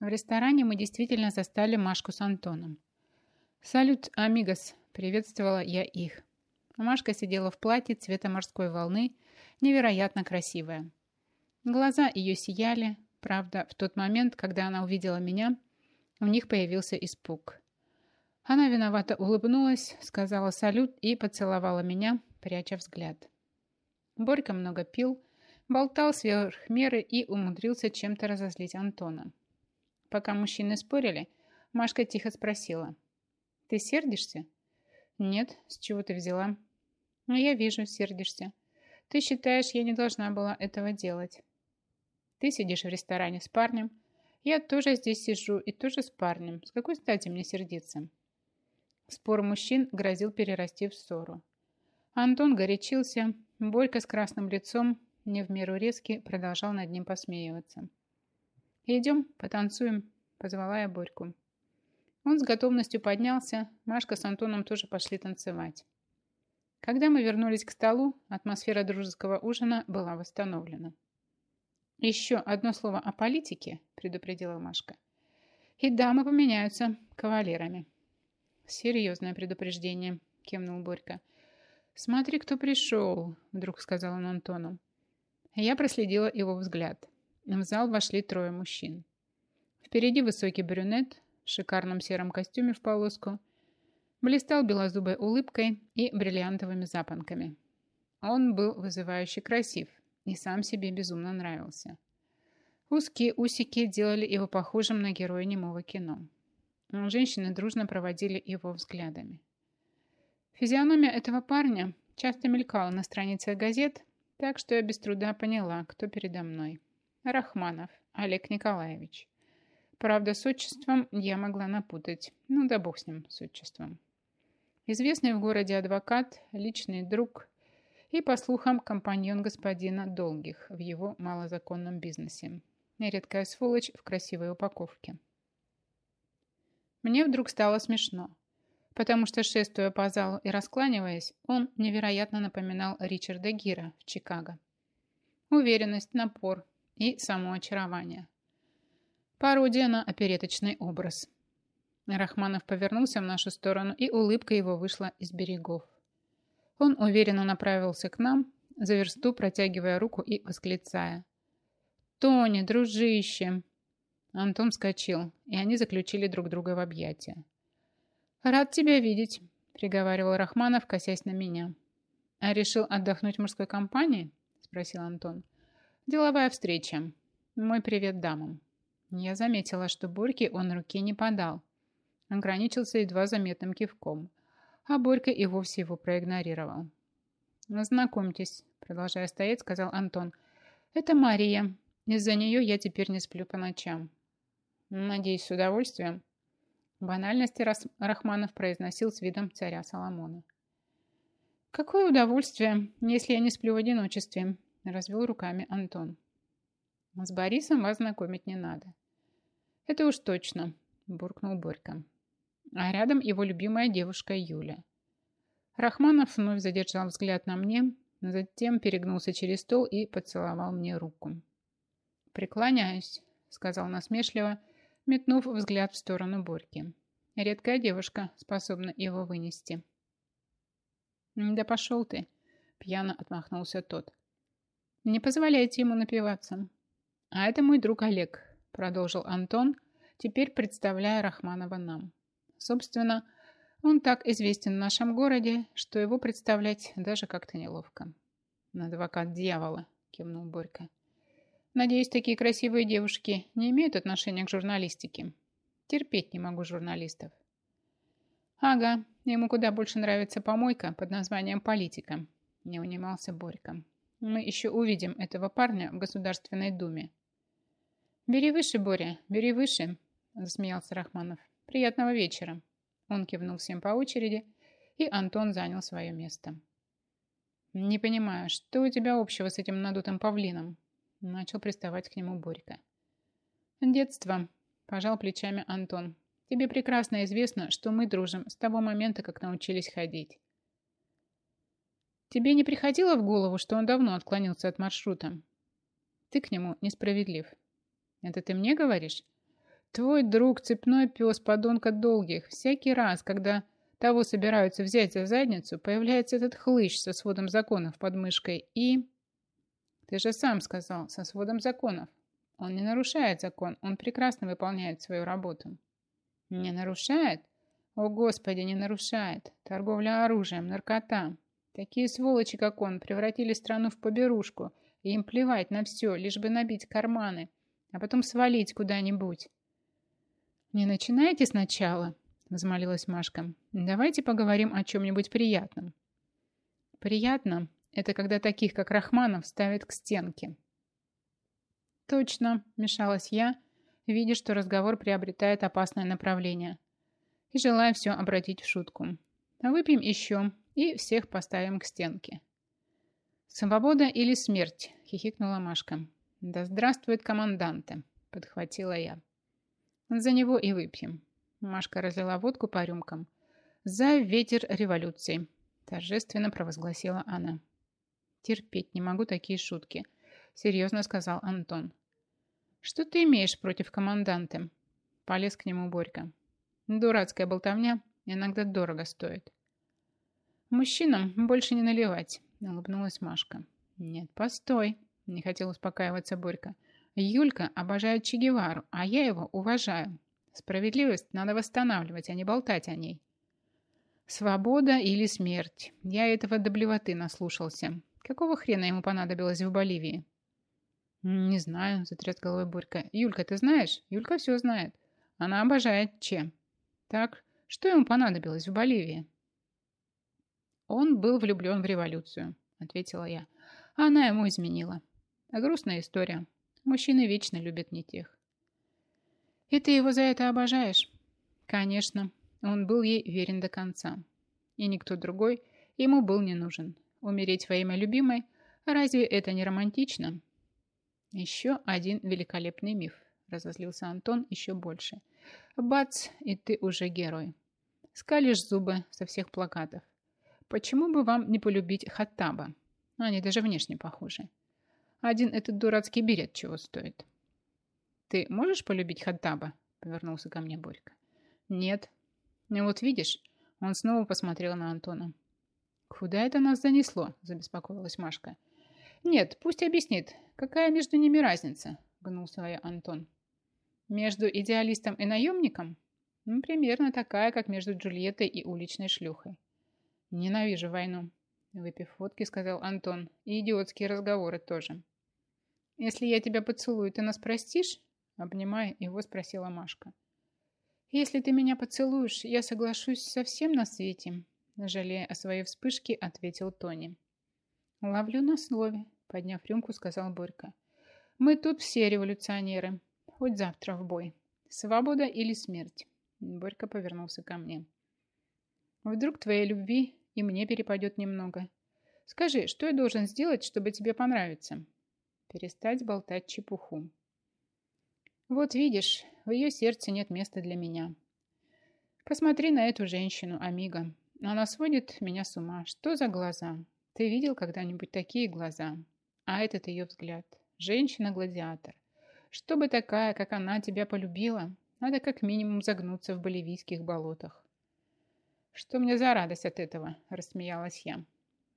В ресторане мы действительно застали Машку с Антоном. «Салют, амигос!» – приветствовала я их. Машка сидела в платье цвета морской волны, невероятно красивая. Глаза ее сияли, правда, в тот момент, когда она увидела меня, у них появился испуг. Она виновато улыбнулась, сказала салют и поцеловала меня, пряча взгляд. Борька много пил, болтал сверх меры и умудрился чем-то разозлить Антона. Пока мужчины спорили, Машка тихо спросила. «Ты сердишься?» «Нет, с чего ты взяла?» «Ну, я вижу, сердишься. Ты считаешь, я не должна была этого делать. Ты сидишь в ресторане с парнем, я тоже здесь сижу и тоже с парнем. С какой стати мне сердиться?» Спор мужчин грозил перерасти в ссору. Антон горячился, Борька с красным лицом, не в меру резкий, продолжал над ним посмеиваться. «Идем, потанцуем», — позвала я Борьку. Он с готовностью поднялся, Машка с Антоном тоже пошли танцевать. Когда мы вернулись к столу, атмосфера дружеского ужина была восстановлена. «Еще одно слово о политике», — предупредила Машка. «И дамы поменяются кавалерами». «Серьезное предупреждение», — кивнул Борька. «Смотри, кто пришел», — вдруг сказал он Антону. Я проследила его взгляд. В зал вошли трое мужчин. Впереди высокий брюнет в шикарном сером костюме в полоску, блистал белозубой улыбкой и бриллиантовыми запонками. Он был вызывающе красив и сам себе безумно нравился. Узкие усики делали его похожим на героя немого кино. Женщины дружно проводили его взглядами. Физиономия этого парня часто мелькала на страницах газет, так что я без труда поняла, кто передо мной. Рахманов Олег Николаевич. Правда, с отчеством я могла напутать. Ну да бог с ним, с отчеством. Известный в городе адвокат, личный друг и, по слухам, компаньон господина Долгих в его малозаконном бизнесе. Редкая сволочь в красивой упаковке. Мне вдруг стало смешно, потому что, шествуя по залу и раскланиваясь, он невероятно напоминал Ричарда Гира в Чикаго. Уверенность, напор и самоочарование. Пародия на опереточный образ – Рахманов повернулся в нашу сторону, и улыбка его вышла из берегов. Он уверенно направился к нам, за версту протягивая руку и восклицая. «Тони, дружище!» Антон вскочил, и они заключили друг друга в объятия. «Рад тебя видеть», — приговаривал Рахманов, косясь на меня. «А решил отдохнуть в мужской компании?» — спросил Антон. «Деловая встреча. Мой привет дамам». Я заметила, что Борьке он руки не подал, ограничился едва заметным кивком, а Борька и вовсе его проигнорировал. «Знакомьтесь», — продолжая стоять, сказал Антон. «Это Мария. Из-за нее я теперь не сплю по ночам». «Надеюсь, с удовольствием». Банальности Рахманов произносил с видом царя Соломона. «Какое удовольствие, если я не сплю в одиночестве», — развел руками Антон. «С Борисом вас знакомить не надо». «Это уж точно», — буркнул Борька а рядом его любимая девушка Юля. Рахманов вновь задержал взгляд на мне, затем перегнулся через стол и поцеловал мне руку. «Преклоняюсь», — сказал насмешливо, метнув взгляд в сторону Борьки. «Редкая девушка способна его вынести». «Да пошел ты», — пьяно отмахнулся тот. «Не позволяйте ему напиваться». «А это мой друг Олег», — продолжил Антон, теперь представляя Рахманова нам. Собственно, он так известен в нашем городе, что его представлять даже как-то неловко. «Адвокат дьявола», — кивнул Борька. «Надеюсь, такие красивые девушки не имеют отношения к журналистике. Терпеть не могу журналистов». «Ага, ему куда больше нравится помойка под названием «Политика», — не унимался Борька. «Мы еще увидим этого парня в Государственной Думе». «Бери выше, Боря, бери выше», — засмеялся Рахманов. «Приятного вечера!» Он кивнул всем по очереди, и Антон занял свое место. «Не понимаю, что у тебя общего с этим надутым павлином?» Начал приставать к нему Борька. «Детство», – пожал плечами Антон. «Тебе прекрасно известно, что мы дружим с того момента, как научились ходить». «Тебе не приходило в голову, что он давно отклонился от маршрута?» «Ты к нему несправедлив». «Это ты мне говоришь?» Твой друг цепной пес подонка долгих. Всякий раз, когда того собираются взять за задницу, появляется этот хлыщ со сводом законов под мышкой и... Ты же сам сказал, со сводом законов. Он не нарушает закон, он прекрасно выполняет свою работу. Не нарушает? О, Господи, не нарушает. Торговля оружием, наркота. Такие сволочи, как он, превратили страну в поберушку, и им плевать на все, лишь бы набить карманы, а потом свалить куда-нибудь. «Не начинайте сначала», — взмолилась Машка. «Давайте поговорим о чем-нибудь приятном». «Приятно — это когда таких, как Рахманов, ставят к стенке». «Точно», — мешалась я, видя, что разговор приобретает опасное направление. И желая все обратить в шутку. «Выпьем еще и всех поставим к стенке». «Свобода или смерть?» — хихикнула Машка. «Да здравствует команданты!» — подхватила я. «За него и выпьем». Машка разлила водку по рюмкам. «За ветер революции!» — торжественно провозгласила она. «Терпеть не могу такие шутки», — серьезно сказал Антон. «Что ты имеешь против команданта?» Полез к нему Борька. «Дурацкая болтовня иногда дорого стоит». «Мужчинам больше не наливать», — улыбнулась Машка. «Нет, постой», — не хотел успокаиваться Борька. «Юлька обожает Че Гевару, а я его уважаю. Справедливость надо восстанавливать, а не болтать о ней». «Свобода или смерть? Я этого до наслушался. Какого хрена ему понадобилось в Боливии?» «Не знаю», — затряс головой Борька. «Юлька, ты знаешь? Юлька все знает. Она обожает Че. Так, что ему понадобилось в Боливии?» «Он был влюблен в революцию», — ответила я. «А она ему изменила. Грустная история. Мужчины вечно любят не тех». «И ты его за это обожаешь?» «Конечно. Он был ей верен до конца. И никто другой ему был не нужен. Умереть во имя любимой, разве это не романтично?» «Еще один великолепный миф», — разозлился Антон еще больше. «Бац, и ты уже герой. Скалишь зубы со всех плакатов. Почему бы вам не полюбить Хаттаба? Они даже внешне похожи. Один этот дурацкий берет чего стоит. Ты можешь полюбить Хаттаба? Повернулся ко мне Борька. Нет. Ну вот видишь, он снова посмотрел на Антона. Куда это нас занесло? Забеспокоилась Машка. Нет, пусть объяснит, какая между ними разница, гнул свое Антон. Между идеалистом и наемником? Ну, примерно такая, как между Джульеттой и уличной шлюхой. Ненавижу войну. Выпив водки, сказал Антон. И идиотские разговоры тоже. Если я тебя поцелую, ты нас простишь? Обнимая его, спросила Машка. Если ты меня поцелуешь, я соглашусь со всем на свете. Жалея о своей вспышке, ответил Тони. Ловлю на слове, подняв рюмку, сказал Борька. Мы тут все революционеры. Хоть завтра в бой. Свобода или смерть? Борька повернулся ко мне. Вдруг твоей любви и мне перепадет немного. Скажи, что я должен сделать, чтобы тебе понравиться? Перестать болтать чепуху. Вот видишь, в ее сердце нет места для меня. Посмотри на эту женщину, Амиго. Она сводит меня с ума. Что за глаза? Ты видел когда-нибудь такие глаза? А этот ее взгляд. Женщина-гладиатор. Чтобы такая, как она, тебя полюбила, надо как минимум загнуться в боливийских болотах. «Что мне за радость от этого?» – рассмеялась я.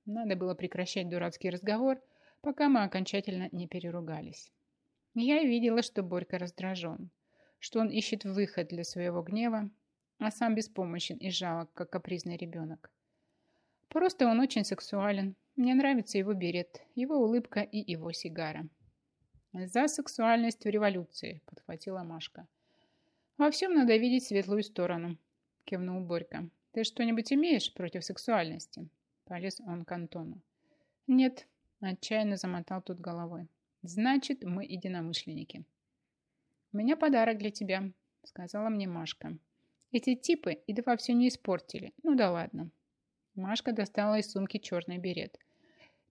Надо было прекращать дурацкий разговор, пока мы окончательно не переругались. Я видела, что Борька раздражен, что он ищет выход для своего гнева, а сам беспомощен и жалок, как капризный ребенок. Просто он очень сексуален. Мне нравится его берет, его улыбка и его сигара. «За сексуальность в революции», – подхватила Машка. «Во всем надо видеть светлую сторону», – кивнул Борька. «Ты что-нибудь имеешь против сексуальности?» Полез он к Антону. «Нет», – отчаянно замотал тут головой. «Значит, мы единомышленники». «У меня подарок для тебя», – сказала мне Машка. «Эти типы едва все не испортили. Ну да ладно». Машка достала из сумки черный берет.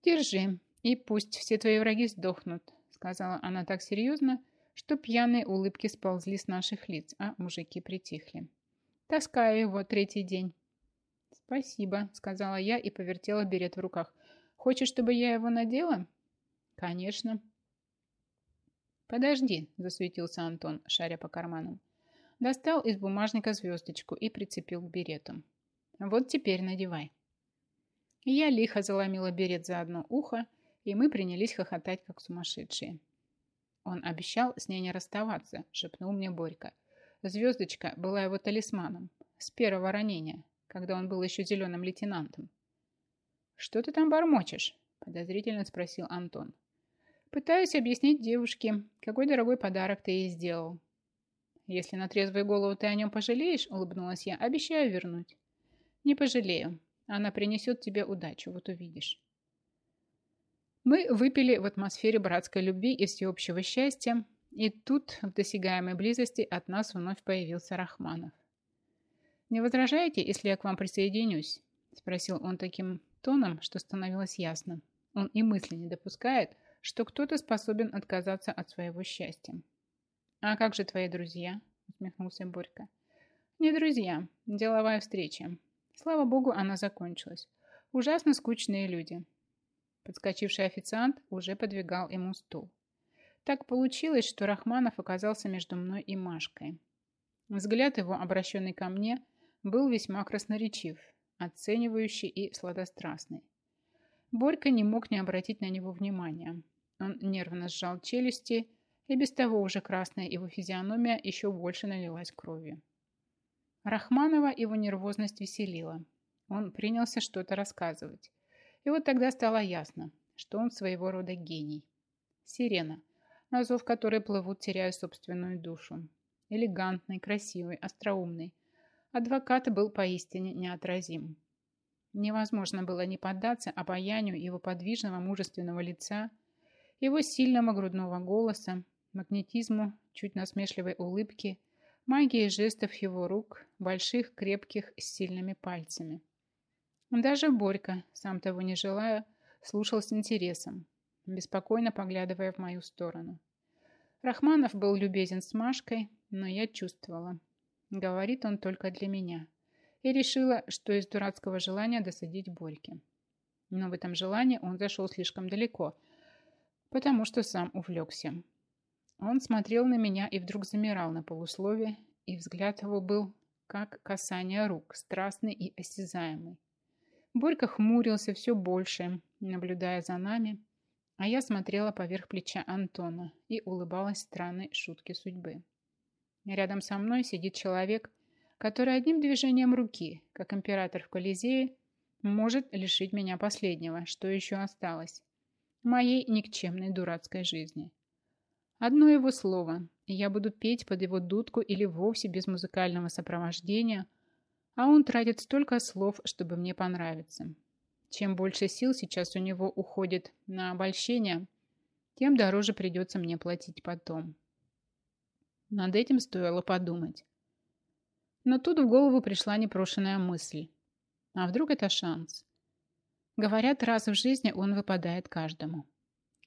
«Держи, и пусть все твои враги сдохнут», – сказала она так серьезно, что пьяные улыбки сползли с наших лиц, а мужики притихли. Таскаю его третий день. Спасибо, сказала я и повертела берет в руках. Хочешь, чтобы я его надела? Конечно. Подожди, засуетился Антон, шаря по карманам. Достал из бумажника звездочку и прицепил к берету. Вот теперь надевай. Я лихо заломила берет за одно ухо, и мы принялись хохотать, как сумасшедшие. Он обещал с ней не расставаться, шепнул мне Борька. Звездочка была его талисманом с первого ранения, когда он был еще зеленым лейтенантом. «Что ты там бормочешь?» – подозрительно спросил Антон. «Пытаюсь объяснить девушке, какой дорогой подарок ты ей сделал». «Если на трезвую голову ты о нем пожалеешь», – улыбнулась я, – «обещаю вернуть». «Не пожалею. Она принесет тебе удачу, вот увидишь». Мы выпили в атмосфере братской любви и всеобщего счастья, и тут, в досягаемой близости, от нас вновь появился Рахманов. «Не возражаете, если я к вам присоединюсь?» – спросил он таким тоном, что становилось ясно. Он и мысли не допускает, что кто-то способен отказаться от своего счастья. «А как же твои друзья?» – усмехнулся Борька. «Не друзья, деловая встреча. Слава богу, она закончилась. Ужасно скучные люди». Подскочивший официант уже подвигал ему стул. Так получилось, что Рахманов оказался между мной и Машкой. Взгляд его, обращенный ко мне, был весьма красноречив, оценивающий и сладострастный. Борька не мог не обратить на него внимания. Он нервно сжал челюсти, и без того уже красная его физиономия еще больше налилась кровью. Рахманова его нервозность веселила. Он принялся что-то рассказывать. И вот тогда стало ясно, что он своего рода гений. Сирена, на зов которой плывут, теряя собственную душу. Элегантный, красивый, остроумный. Адвокат был поистине неотразим. Невозможно было не поддаться обаянию его подвижного мужественного лица, его сильного грудного голоса, магнетизму, чуть насмешливой улыбки, магии жестов его рук, больших, крепких, с сильными пальцами. Даже Борька, сам того не желая, слушал с интересом, беспокойно поглядывая в мою сторону. Рахманов был любезен с Машкой, но я чувствовала. Говорит он только для меня. И решила, что из дурацкого желания досадить Борьке. Но в этом желании он зашел слишком далеко, потому что сам увлекся. Он смотрел на меня и вдруг замирал на полуслове, и взгляд его был как касание рук, страстный и осязаемый. Борька хмурился все больше, наблюдая за нами, а я смотрела поверх плеча Антона и улыбалась странной шутке судьбы. Рядом со мной сидит человек, который одним движением руки, как император в Колизее, может лишить меня последнего, что еще осталось, моей никчемной дурацкой жизни. Одно его слово, и я буду петь под его дудку или вовсе без музыкального сопровождения – а он тратит столько слов, чтобы мне понравиться. Чем больше сил сейчас у него уходит на обольщение, тем дороже придется мне платить потом. Над этим стоило подумать. Но тут в голову пришла непрошенная мысль. А вдруг это шанс? Говорят, раз в жизни он выпадает каждому.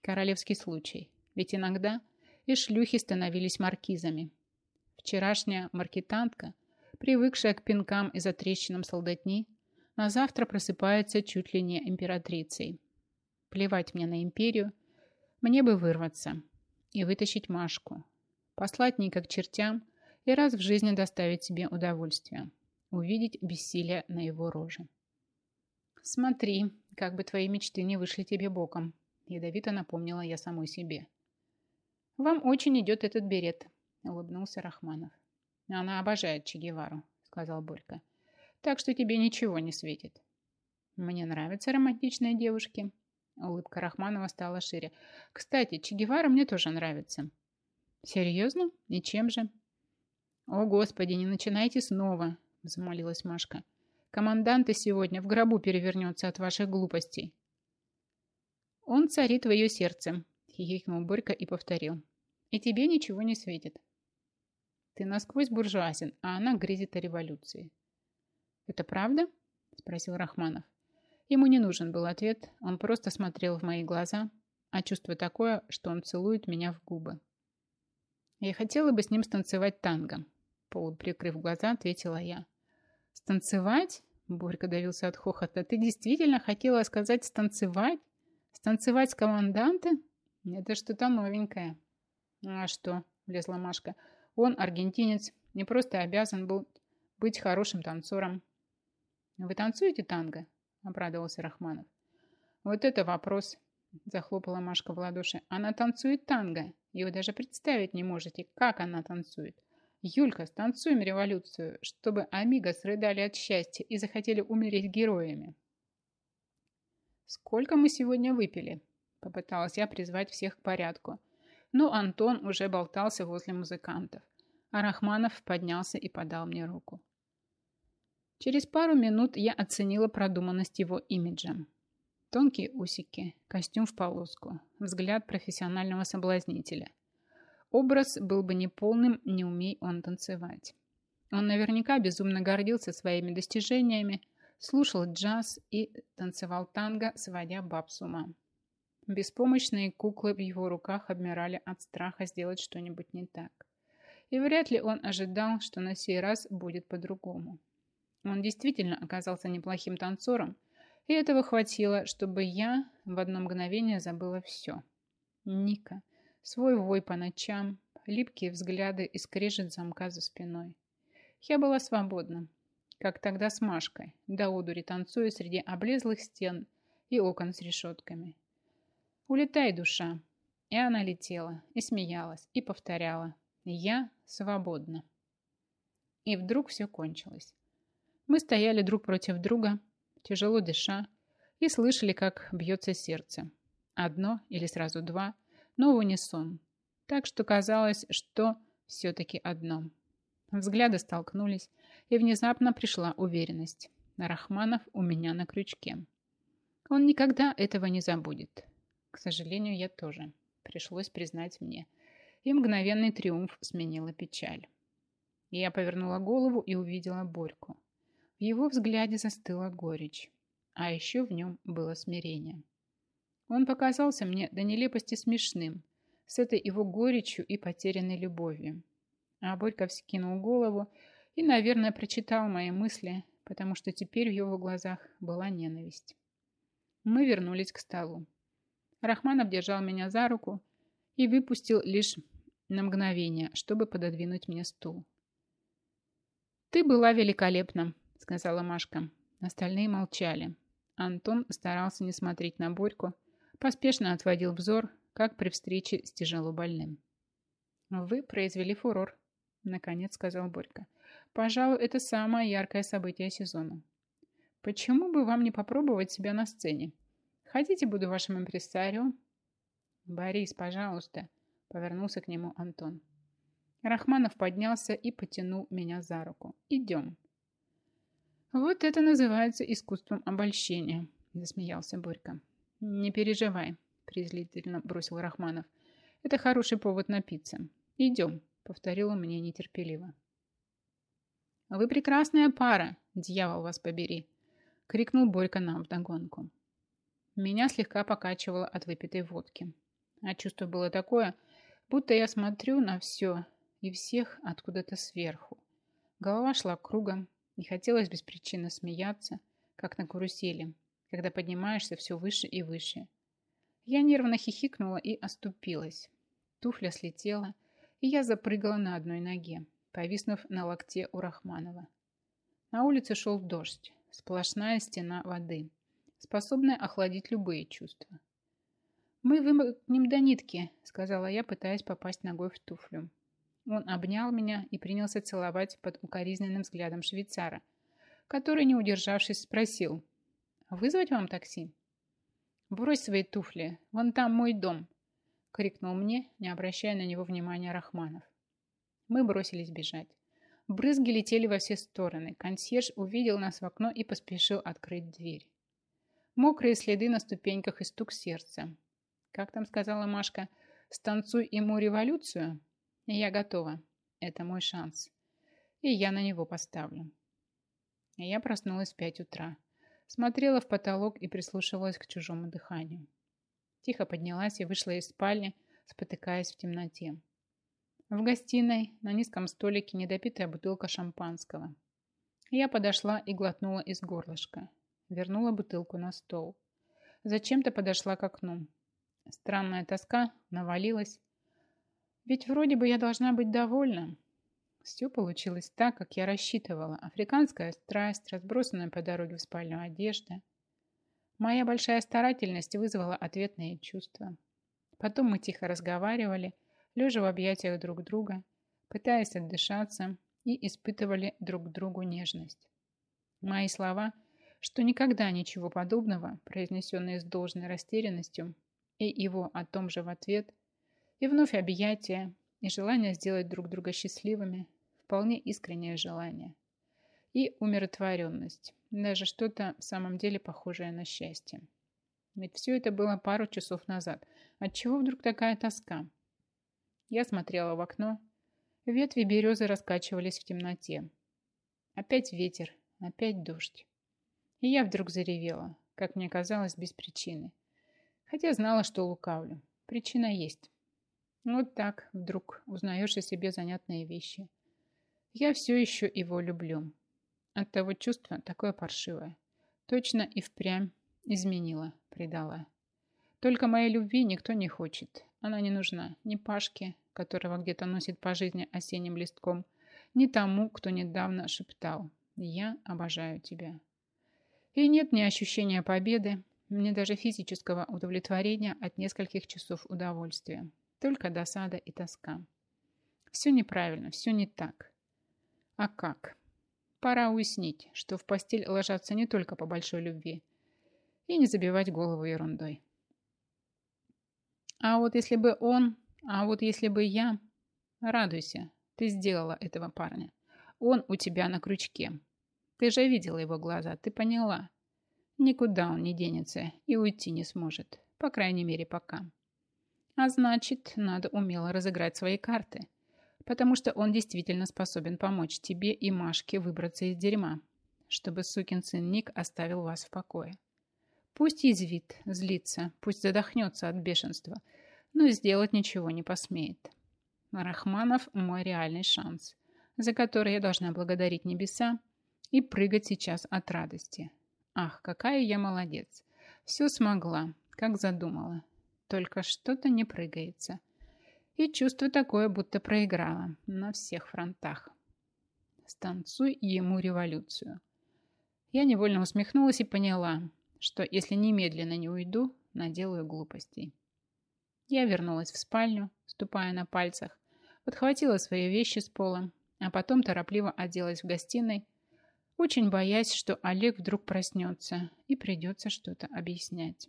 Королевский случай. Ведь иногда и шлюхи становились маркизами. Вчерашняя маркетантка – привыкшая к пинкам и затрещинам солдатни, на завтра просыпается чуть ли не императрицей. Плевать мне на империю, мне бы вырваться и вытащить Машку, послать Ника к чертям и раз в жизни доставить себе удовольствие, увидеть бессилие на его роже. «Смотри, как бы твои мечты не вышли тебе боком», ядовито напомнила я самой себе. «Вам очень идет этот берет», улыбнулся Рахманов. Она обожает Че Гевару, сказал Борька. Так что тебе ничего не светит. Мне нравятся романтичные девушки. Улыбка Рахманова стала шире. Кстати, Че мне тоже нравится. Серьезно? И чем же? О, Господи, не начинайте снова, взмолилась Машка. Командант сегодня в гробу перевернется от ваших глупостей. Он царит в ее сердце, хихикнул Борька и повторил. И тебе ничего не светит. Ты насквозь буржуазен, а она грезит о революции. Это правда? Спросил Рахманов. Ему не нужен был ответ, он просто смотрел в мои глаза, а чувство такое, что он целует меня в губы. Я хотела бы с ним станцевать танго. Полуприкрыв глаза, ответила я. Станцевать? Борька давился от хохота. Ты действительно хотела сказать станцевать? Станцевать с команданта? Это что-то новенькое. А что? Влезла Машка. Он аргентинец, не просто обязан был быть хорошим танцором. «Вы танцуете танго?» – обрадовался Рахманов. «Вот это вопрос!» – захлопала Машка в ладоши. «Она танцует танго, и вы даже представить не можете, как она танцует. Юлька, станцуем революцию, чтобы Амиго срыдали от счастья и захотели умереть героями!» «Сколько мы сегодня выпили?» – попыталась я призвать всех к порядку. Но Антон уже болтался возле музыкантов, а Рахманов поднялся и подал мне руку. Через пару минут я оценила продуманность его имиджа. Тонкие усики, костюм в полоску, взгляд профессионального соблазнителя. Образ был бы неполным, не умей он танцевать. Он наверняка безумно гордился своими достижениями, слушал джаз и танцевал танго, сводя баб с ума. Беспомощные куклы в его руках обмирали от страха сделать что-нибудь не так. И вряд ли он ожидал, что на сей раз будет по-другому. Он действительно оказался неплохим танцором, и этого хватило, чтобы я в одно мгновение забыла все. Ника, свой вой по ночам, липкие взгляды и скрежет замка за спиной. Я была свободна, как тогда с Машкой, до одури танцуя среди облезлых стен и окон с решетками. «Улетай, душа!» И она летела, и смеялась, и повторяла «Я свободна». И вдруг все кончилось. Мы стояли друг против друга, тяжело дыша, и слышали, как бьется сердце. Одно или сразу два, но в унисон. Так что казалось, что все-таки одно. Взгляды столкнулись, и внезапно пришла уверенность. Рахманов у меня на крючке. Он никогда этого не забудет. К сожалению, я тоже. Пришлось признать мне. И мгновенный триумф сменила печаль. Я повернула голову и увидела Борьку. В его взгляде застыла горечь, а еще в нем было смирение. Он показался мне до нелепости смешным, с этой его горечью и потерянной любовью. А Борька вскинул голову и, наверное, прочитал мои мысли, потому что теперь в его глазах была ненависть. Мы вернулись к столу. Рахманов держал меня за руку и выпустил лишь на мгновение, чтобы пододвинуть мне стул. «Ты была великолепна», — сказала Машка. Остальные молчали. Антон старался не смотреть на Борьку, поспешно отводил взор, как при встрече с тяжело больным. «Вы произвели фурор», — наконец сказал Борька. «Пожалуй, это самое яркое событие сезона. Почему бы вам не попробовать себя на сцене? Хотите, буду вашим импресарио?» «Борис, пожалуйста», — повернулся к нему Антон. Рахманов поднялся и потянул меня за руку. «Идем». «Вот это называется искусством обольщения», – засмеялся Борька. «Не переживай», – презрительно бросил Рахманов. «Это хороший повод напиться. Идем», – повторил он мне нетерпеливо. «Вы прекрасная пара, дьявол вас побери!» – крикнул Борька нам вдогонку. Меня слегка покачивало от выпитой водки. А чувство было такое, будто я смотрю на все и всех откуда-то сверху. Голова шла кругом, не хотелось без причины смеяться, как на карусели, когда поднимаешься все выше и выше. Я нервно хихикнула и оступилась. Туфля слетела, и я запрыгала на одной ноге, повиснув на локте у Рахманова. На улице шел дождь, сплошная стена воды, способная охладить любые чувства. «Мы вымокнем до нитки», — сказала я, пытаясь попасть ногой в туфлю. Он обнял меня и принялся целовать под укоризненным взглядом швейцара, который, не удержавшись, спросил, «Вызвать вам такси?» «Брось свои туфли, вон там мой дом», — крикнул мне, не обращая на него внимания Рахманов. Мы бросились бежать. Брызги летели во все стороны. Консьерж увидел нас в окно и поспешил открыть дверь. Мокрые следы на ступеньках и стук сердца. Как там сказала Машка, «Станцуй ему революцию?» Я готова. Это мой шанс. И я на него поставлю. Я проснулась в пять утра. Смотрела в потолок и прислушивалась к чужому дыханию. Тихо поднялась и вышла из спальни, спотыкаясь в темноте. В гостиной на низком столике недопитая бутылка шампанского. Я подошла и глотнула из горлышка. Вернула бутылку на стол. Зачем-то подошла к окну. Странная тоска навалилась, ведь вроде бы я должна быть довольна. Все получилось так, как я рассчитывала. Африканская страсть, разбросанная по дороге в спальню одежда. Моя большая старательность вызвала ответные чувства. Потом мы тихо разговаривали, лежа в объятиях друг друга, пытаясь отдышаться, и испытывали друг другу нежность. Мои слова, что никогда ничего подобного, произнесенные с должной растерянностью, и его о том же в ответ, и вновь объятия, и желание сделать друг друга счастливыми, вполне искреннее желание. И умиротворенность, даже что-то в самом деле похожее на счастье. Ведь все это было пару часов назад. Отчего вдруг такая тоска? Я смотрела в окно. Ветви березы раскачивались в темноте. Опять ветер, опять дождь. И я вдруг заревела, как мне казалось, без причины. Хотя знала, что лукавлю. Причина есть. Вот так вдруг узнаешь о себе занятные вещи. Я все еще его люблю. От того чувства такое паршивое. Точно и впрямь изменила, предала. Только моей любви никто не хочет. Она не нужна ни Пашке, которого где-то носит по жизни осенним листком, ни тому, кто недавно шептал «Я обожаю тебя». И нет ни ощущения победы, ни даже физического удовлетворения от нескольких часов удовольствия. Только досада и тоска. Все неправильно, все не так. А как? Пора уяснить, что в постель ложатся не только по большой любви. И не забивать голову ерундой. А вот если бы он, а вот если бы я... Радуйся, ты сделала этого парня. Он у тебя на крючке. Ты же видела его глаза, ты поняла. Никуда он не денется и уйти не сможет. По крайней мере, пока. А значит, надо умело разыграть свои карты. Потому что он действительно способен помочь тебе и Машке выбраться из дерьма, чтобы сукин сын Ник оставил вас в покое. Пусть язвит, злится, пусть задохнется от бешенства, но сделать ничего не посмеет. Рахманов – мой реальный шанс, за который я должна благодарить небеса и прыгать сейчас от радости. Ах, какая я молодец! Все смогла, как задумала. Только что-то не прыгается. И чувство такое, будто проиграла на всех фронтах. Станцуй ему революцию. Я невольно усмехнулась и поняла, что если немедленно не уйду, наделаю глупостей. Я вернулась в спальню, ступая на пальцах, подхватила свои вещи с пола, а потом торопливо оделась в гостиной, очень боясь, что Олег вдруг проснется и придется что-то объяснять.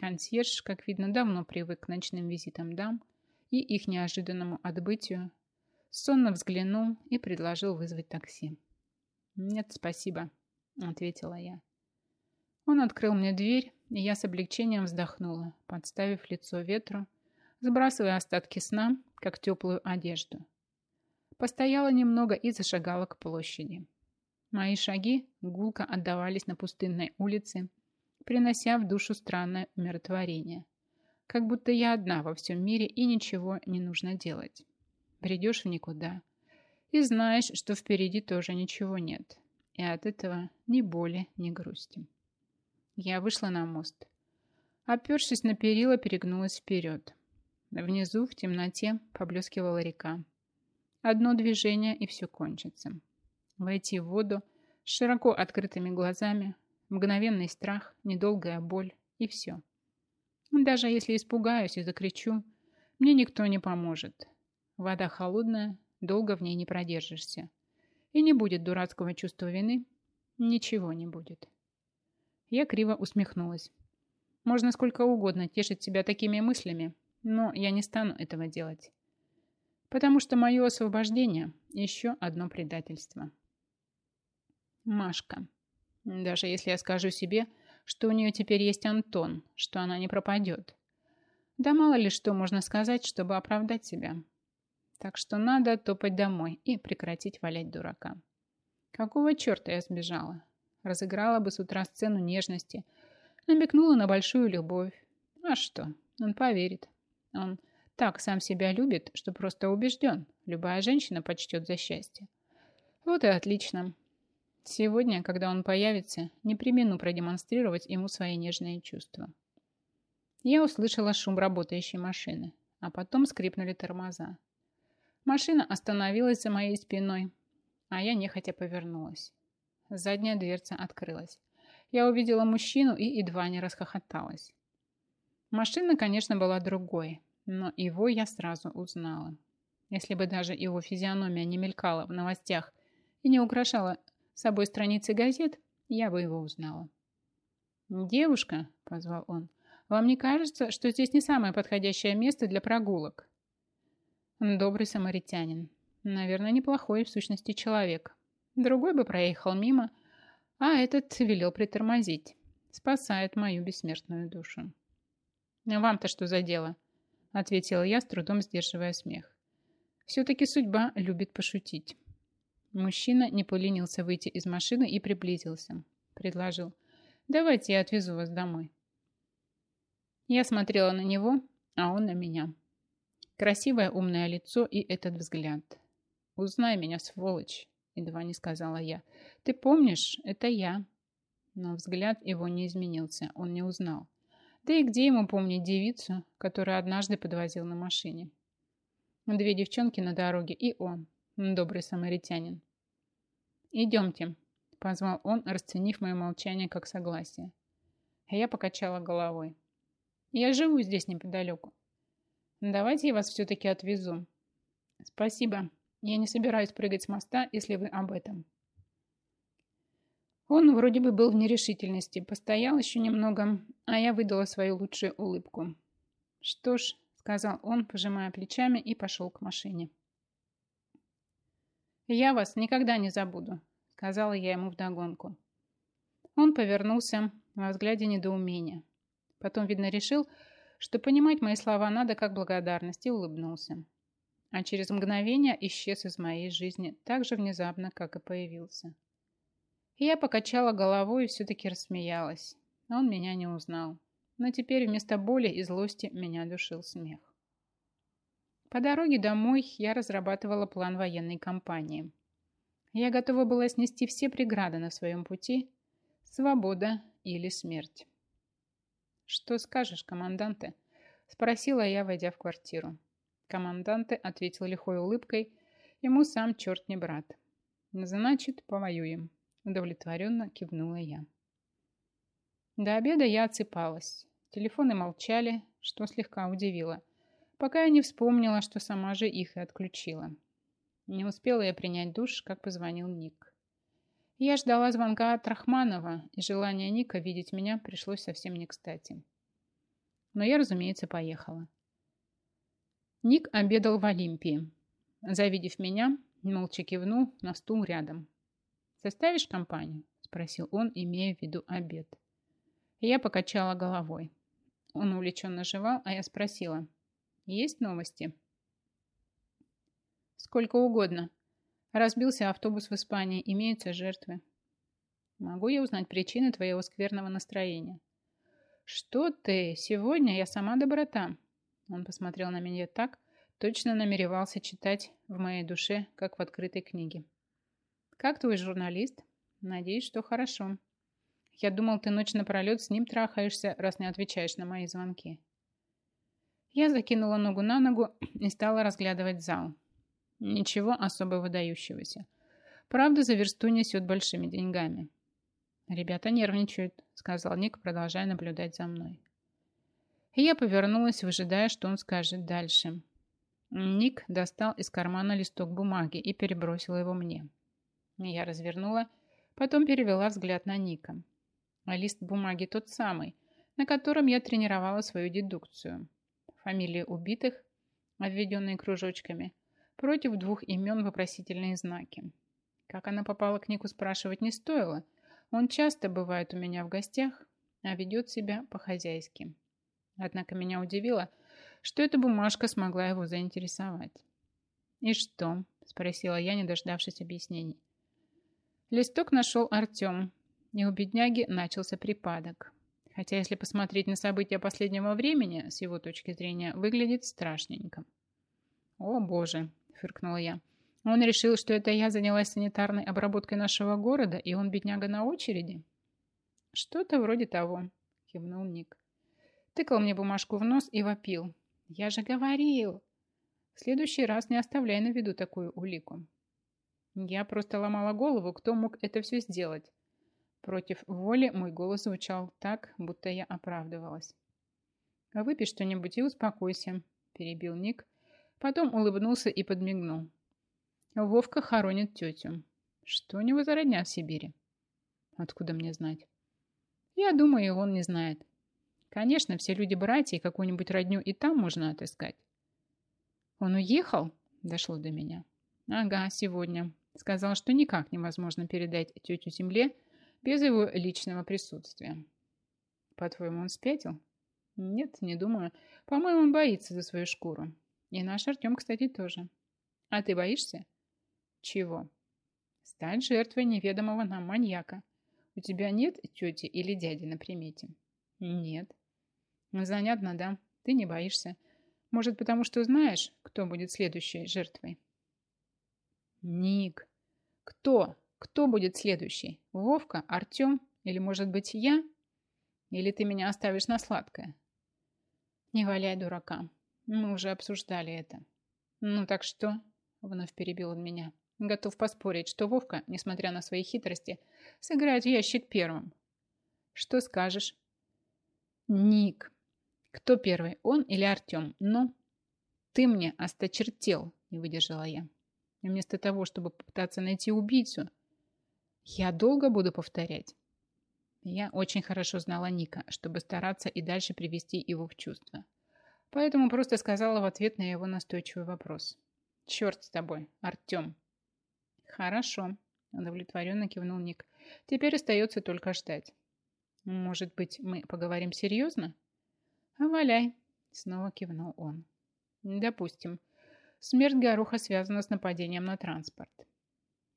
Консьерж, как видно, давно привык к ночным визитам дам и их неожиданному отбытию. Сонно взглянул и предложил вызвать такси. «Нет, спасибо», — ответила я. Он открыл мне дверь, и я с облегчением вздохнула, подставив лицо ветру, сбрасывая остатки сна, как теплую одежду. Постояла немного и зашагала к площади. Мои шаги гулко отдавались на пустынной улице, принося в душу странное умиротворение. Как будто я одна во всем мире и ничего не нужно делать. Придешь в никуда и знаешь, что впереди тоже ничего нет. И от этого ни боли, ни грусти. Я вышла на мост. Опершись на перила, перегнулась вперед. Внизу, в темноте, поблескивала река. Одно движение, и все кончится. Войти в воду с широко открытыми глазами, Мгновенный страх, недолгая боль и все. Даже если испугаюсь и закричу, мне никто не поможет. Вода холодная, долго в ней не продержишься. И не будет дурацкого чувства вины, ничего не будет. Я криво усмехнулась. Можно сколько угодно тешить себя такими мыслями, но я не стану этого делать. Потому что мое освобождение – еще одно предательство. Машка. Даже если я скажу себе, что у нее теперь есть Антон, что она не пропадет. Да мало ли что можно сказать, чтобы оправдать себя. Так что надо топать домой и прекратить валять дурака. Какого черта я сбежала? Разыграла бы с утра сцену нежности, намекнула на большую любовь. А что? Он поверит. Он так сам себя любит, что просто убежден. Любая женщина почтет за счастье. Вот и отлично. Сегодня, когда он появится, не примену продемонстрировать ему свои нежные чувства. Я услышала шум работающей машины, а потом скрипнули тормоза. Машина остановилась за моей спиной, а я нехотя повернулась. Задняя дверца открылась. Я увидела мужчину и едва не расхохоталась. Машина, конечно, была другой, но его я сразу узнала. Если бы даже его физиономия не мелькала в новостях и не украшала собой страницы газет, я бы его узнала. «Девушка», — позвал он, — «вам не кажется, что здесь не самое подходящее место для прогулок?» Добрый самаритянин. Наверное, неплохой в сущности человек. Другой бы проехал мимо, а этот велел притормозить. Спасает мою бессмертную душу. «Вам-то что за дело?» — ответила я, с трудом сдерживая смех. «Все-таки судьба любит пошутить». Мужчина не поленился выйти из машины и приблизился. Предложил. «Давайте я отвезу вас домой». Я смотрела на него, а он на меня. Красивое умное лицо и этот взгляд. «Узнай меня, сволочь!» Едва не сказала я. «Ты помнишь, это я». Но взгляд его не изменился, он не узнал. Да и где ему помнить девицу, которую однажды подвозил на машине? Две девчонки на дороге и он, добрый самаритянин. «Идемте», — позвал он, расценив мое молчание как согласие. Я покачала головой. «Я живу здесь неподалеку. Давайте я вас все-таки отвезу. Спасибо. Я не собираюсь прыгать с моста, если вы об этом. Он вроде бы был в нерешительности, постоял еще немного, а я выдала свою лучшую улыбку. Что ж, сказал он, пожимая плечами, и пошел к машине. «Я вас никогда не забуду», — сказала я ему вдогонку. Он повернулся во взгляде недоумения. Потом, видно, решил, что понимать мои слова надо как благодарность, и улыбнулся. А через мгновение исчез из моей жизни так же внезапно, как и появился. я покачала головой и все-таки рассмеялась. Он меня не узнал. Но теперь вместо боли и злости меня душил смех. По дороге домой я разрабатывала план военной кампании. Я готова была снести все преграды на своем пути. Свобода или смерть. «Что скажешь, команданте?» – спросила я, войдя в квартиру. Команданте ответил лихой улыбкой. Ему сам черт не брат. «Значит, повоюем», – удовлетворенно кивнула я. До обеда я отсыпалась. Телефоны молчали, что слегка удивило, пока я не вспомнила, что сама же их и отключила. Не успела я принять душ, как позвонил Ник. Я ждала звонка от Рахманова, и желание Ника видеть меня пришлось совсем не кстати. Но я, разумеется, поехала. Ник обедал в Олимпии. Завидев меня, молча кивнул на стул рядом. «Составишь компанию?» – спросил он, имея в виду обед. Я покачала головой. Он увлеченно жевал, а я спросила. «Есть новости?» «Сколько угодно», Разбился автобус в Испании, имеются жертвы. Могу я узнать причины твоего скверного настроения? Что ты? Сегодня я сама доброта. Он посмотрел на меня так, точно намеревался читать в моей душе, как в открытой книге. Как твой журналист? Надеюсь, что хорошо. Я думал, ты ночь напролет с ним трахаешься, раз не отвечаешь на мои звонки. Я закинула ногу на ногу и стала разглядывать зал. Ничего особо выдающегося. Правда, за версту несет большими деньгами. «Ребята нервничают», — сказал Ник, продолжая наблюдать за мной. И я повернулась, выжидая, что он скажет дальше. Ник достал из кармана листок бумаги и перебросил его мне. Я развернула, потом перевела взгляд на Ника. А лист бумаги тот самый, на котором я тренировала свою дедукцию. Фамилии убитых, обведенные кружочками, Против двух имен вопросительные знаки. Как она попала к Нику, спрашивать не стоило. Он часто бывает у меня в гостях, а ведет себя по-хозяйски. Однако меня удивило, что эта бумажка смогла его заинтересовать. «И что?» – спросила я, не дождавшись объяснений. Листок нашел Артем, и у бедняги начался припадок. Хотя, если посмотреть на события последнего времени, с его точки зрения, выглядит страшненько. «О, боже!» фыркнула я. Он решил, что это я занялась санитарной обработкой нашего города, и он, бедняга, на очереди? Что-то вроде того, кивнул Ник. Тыкал мне бумажку в нос и вопил. Я же говорил. В следующий раз не оставляй на виду такую улику. Я просто ломала голову, кто мог это все сделать. Против воли мой голос звучал так, будто я оправдывалась. «А выпей что-нибудь и успокойся», – перебил Ник. Потом улыбнулся и подмигнул. Вовка хоронит тетю. Что у него за родня в Сибири? Откуда мне знать? Я думаю, он не знает. Конечно, все люди братья, и какую-нибудь родню и там можно отыскать. Он уехал? Дошло до меня. Ага, сегодня. Сказал, что никак невозможно передать тетю земле без его личного присутствия. По-твоему, он спятил? Нет, не думаю. По-моему, он боится за свою шкуру. И наш Артем, кстати, тоже. А ты боишься? Чего? Стать жертвой неведомого нам маньяка. У тебя нет тети или дяди на примете? Нет. Занятно, да? Ты не боишься. Может, потому что знаешь, кто будет следующей жертвой? Ник. Кто? Кто будет следующий? Вовка, Артем или, может быть, я? Или ты меня оставишь на сладкое? Не валяй дурака. Мы уже обсуждали это. Ну так что? Вновь перебил он меня. Готов поспорить, что Вовка, несмотря на свои хитрости, сыграет в ящик первым. Что скажешь? Ник. Кто первый, он или Артем? Но ты мне осточертел, не выдержала я. И вместо того, чтобы попытаться найти убийцу, я долго буду повторять. Я очень хорошо знала Ника, чтобы стараться и дальше привести его в чувство. Поэтому просто сказала в ответ на его настойчивый вопрос. «Черт с тобой, Артем!» «Хорошо», – удовлетворенно кивнул Ник. «Теперь остается только ждать». «Может быть, мы поговорим серьезно?» «А валяй», – снова кивнул он. «Допустим. Смерть Гороха связана с нападением на транспорт.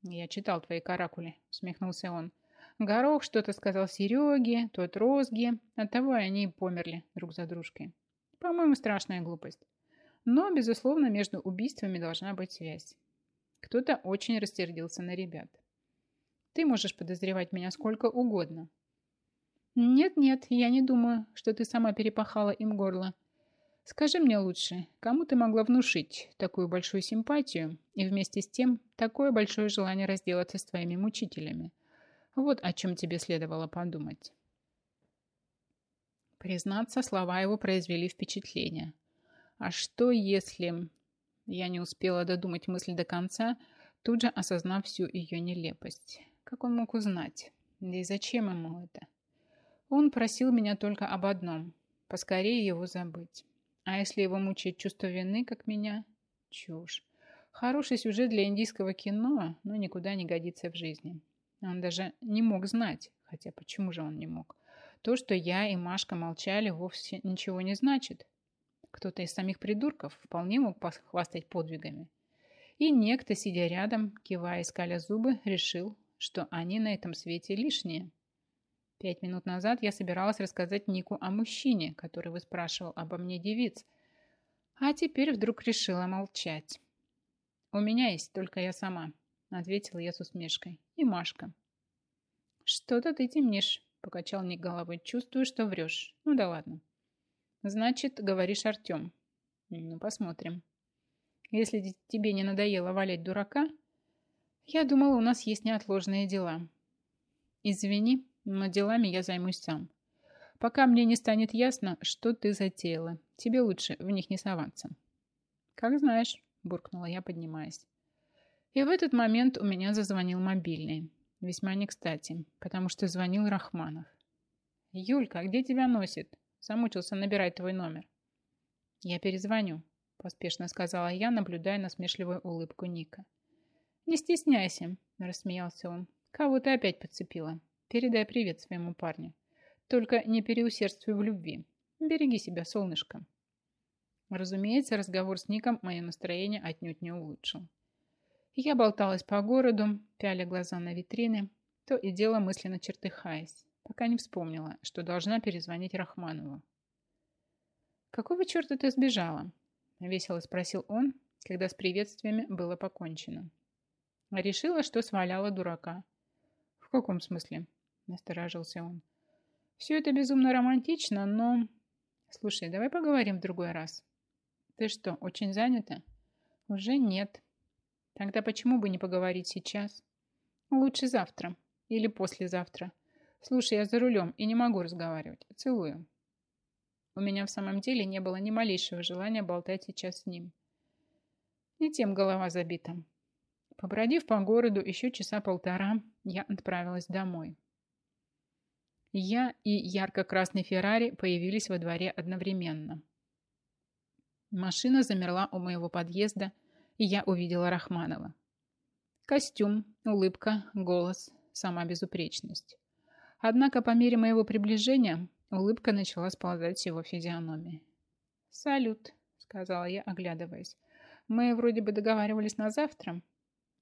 «Я читал твои каракули», — усмехнулся он. «Горох что-то сказал Сереге, тот Розге. Оттого они и померли друг за дружкой. По-моему, страшная глупость. Но, безусловно, между убийствами должна быть связь. Кто-то очень рассердился на ребят. Ты можешь подозревать меня сколько угодно. Нет-нет, я не думаю, что ты сама перепахала им горло. Скажи мне лучше, кому ты могла внушить такую большую симпатию и вместе с тем такое большое желание разделаться с твоими мучителями? Вот о чем тебе следовало подумать. Признаться, слова его произвели впечатление. А что если... Я не успела додумать мысль до конца, тут же осознав всю ее нелепость. Как он мог узнать? Да и зачем ему это? Он просил меня только об одном – поскорее его забыть. А если его мучает чувство вины, как меня? Чушь. Хороший сюжет для индийского кино, но никуда не годится в жизни. Он даже не мог знать, хотя почему же он не мог? То, что я и Машка молчали, вовсе ничего не значит. Кто-то из самих придурков вполне мог похвастать подвигами. И некто, сидя рядом, кивая и скаля зубы, решил, что они на этом свете лишние. Пять минут назад я собиралась рассказать Нику о мужчине, который выспрашивал обо мне девиц, а теперь вдруг решила молчать. «У меня есть только я сама», — ответила я с усмешкой. «И Машка». «Что-то ты темнишь», — покачал Ник головой. «Чувствую, что врешь. Ну да ладно». «Значит, говоришь Артем». «Ну, посмотрим». «Если тебе не надоело валять дурака, я думала, у нас есть неотложные дела». «Извини», но делами я займусь сам. Пока мне не станет ясно, что ты затеяла. Тебе лучше в них не соваться. Как знаешь, буркнула я, поднимаясь. И в этот момент у меня зазвонил мобильный. Весьма не кстати, потому что звонил Рахманов. «Юлька, где тебя носит?» Замучился набирать твой номер. «Я перезвоню», – поспешно сказала я, наблюдая на смешливую улыбку Ника. «Не стесняйся», – рассмеялся он. «Кого ты опять подцепила?» Передай привет своему парню. Только не переусердствуй в любви. Береги себя, солнышко. Разумеется, разговор с Ником мое настроение отнюдь не улучшил. Я болталась по городу, пяля глаза на витрины, то и дело мысленно чертыхаясь, пока не вспомнила, что должна перезвонить Рахманову. «Какого черта ты сбежала?» – весело спросил он, когда с приветствиями было покончено. Решила, что сваляла дурака. «В каком смысле?» насторожился он. Все это безумно романтично, но... Слушай, давай поговорим в другой раз. Ты что, очень занята? Уже нет. Тогда почему бы не поговорить сейчас? Лучше завтра или послезавтра. Слушай, я за рулем и не могу разговаривать. Целую. У меня в самом деле не было ни малейшего желания болтать сейчас с ним. Не тем голова забита. Побродив по городу еще часа полтора, я отправилась домой. Я и ярко-красный Феррари появились во дворе одновременно. Машина замерла у моего подъезда, и я увидела Рахманова. Костюм, улыбка, голос, сама безупречность. Однако по мере моего приближения улыбка начала сползать с его физиономии. «Салют», — сказала я, оглядываясь. «Мы вроде бы договаривались на завтра.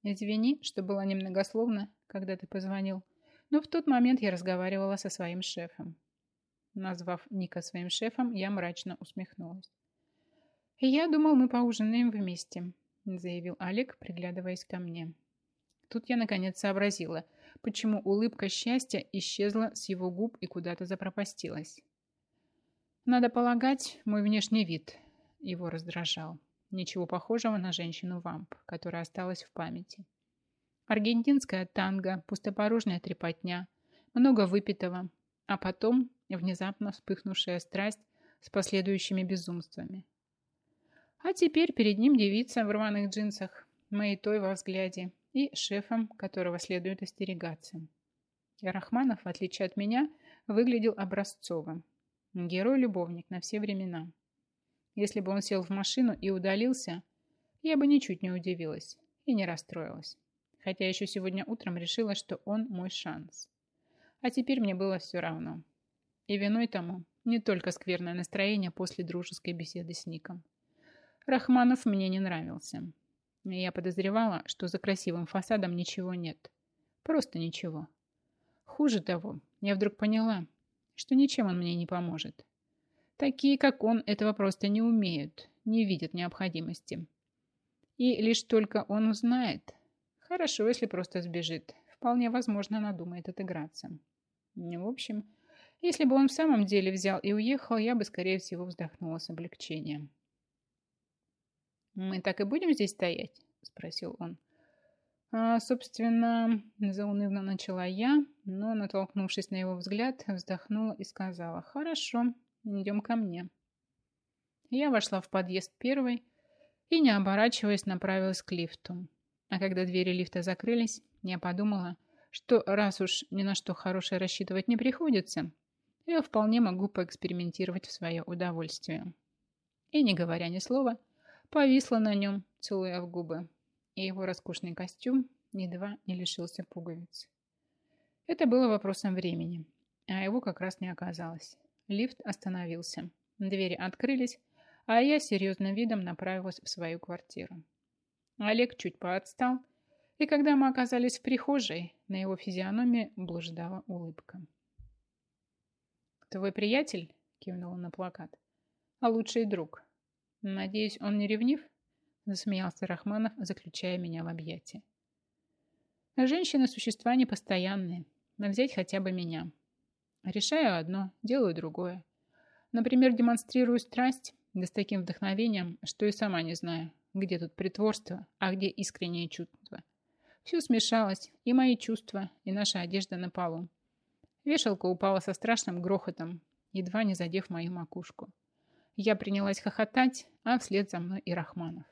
Извини, что была немногословна, когда ты позвонил. Но в тот момент я разговаривала со своим шефом. Назвав Ника своим шефом, я мрачно усмехнулась. «Я думал, мы поужинаем вместе», заявил Олег, приглядываясь ко мне. Тут я наконец сообразила, почему улыбка счастья исчезла с его губ и куда-то запропастилась. Надо полагать, мой внешний вид его раздражал. Ничего похожего на женщину-вамп, которая осталась в памяти. Аргентинская танго, пустопорожняя трепотня, много выпитого, а потом внезапно вспыхнувшая страсть с последующими безумствами. А теперь перед ним девица в рваных джинсах, той во взгляде и шефом, которого следует остерегаться. И Рахманов, в отличие от меня, выглядел образцовым. Герой-любовник на все времена. Если бы он сел в машину и удалился, я бы ничуть не удивилась и не расстроилась хотя еще сегодня утром решила, что он мой шанс. А теперь мне было все равно. И виной тому не только скверное настроение после дружеской беседы с Ником. Рахманов мне не нравился. Я подозревала, что за красивым фасадом ничего нет. Просто ничего. Хуже того, я вдруг поняла, что ничем он мне не поможет. Такие, как он, этого просто не умеют, не видят необходимости. И лишь только он узнает, Хорошо, если просто сбежит. Вполне возможно, она думает отыграться. В общем, если бы он в самом деле взял и уехал, я бы, скорее всего, вздохнула с облегчением. «Мы так и будем здесь стоять?» – спросил он. А, собственно, заунывно начала я, но, натолкнувшись на его взгляд, вздохнула и сказала, «Хорошо, идем ко мне». Я вошла в подъезд первой и, не оборачиваясь, направилась к лифту. А когда двери лифта закрылись, я подумала, что раз уж ни на что хорошее рассчитывать не приходится, я вполне могу поэкспериментировать в свое удовольствие. И, не говоря ни слова, повисла на нем, целуя в губы, и его роскошный костюм едва не лишился пуговиц. Это было вопросом времени, а его как раз не оказалось. Лифт остановился, двери открылись, а я серьезным видом направилась в свою квартиру. Олег чуть поотстал, и когда мы оказались в прихожей, на его физиономии блуждала улыбка. «Твой приятель?» – кивнул на плакат. «А лучший друг. Надеюсь, он не ревнив?» – засмеялся Рахманов, заключая меня в объятия. «Женщины – существа непостоянные. Взять хотя бы меня. Решаю одно, делаю другое. Например, демонстрирую страсть, да с таким вдохновением, что и сама не знаю, где тут притворство, а где искреннее чувство? Все смешалось, и мои чувства, и наша одежда на полу. Вешалка упала со страшным грохотом, едва не задев мою макушку. Я принялась хохотать, а вслед за мной и Рахманов.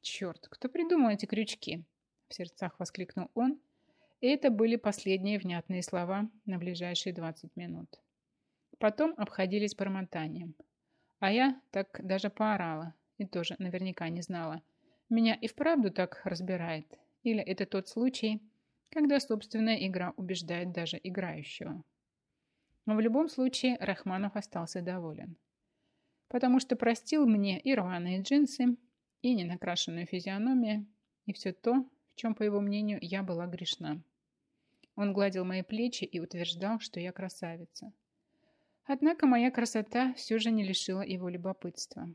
«Черт, кто придумал эти крючки?» В сердцах воскликнул он, и это были последние внятные слова на ближайшие 20 минут. Потом обходились бормотанием. А я так даже поорала, и тоже наверняка не знала. Меня и вправду так разбирает? Или это тот случай, когда собственная игра убеждает даже играющего? Но в любом случае Рахманов остался доволен. Потому что простил мне и рваные джинсы, и ненакрашенную физиономию, и все то, в чем, по его мнению, я была грешна. Он гладил мои плечи и утверждал, что я красавица. Однако моя красота все же не лишила его любопытства.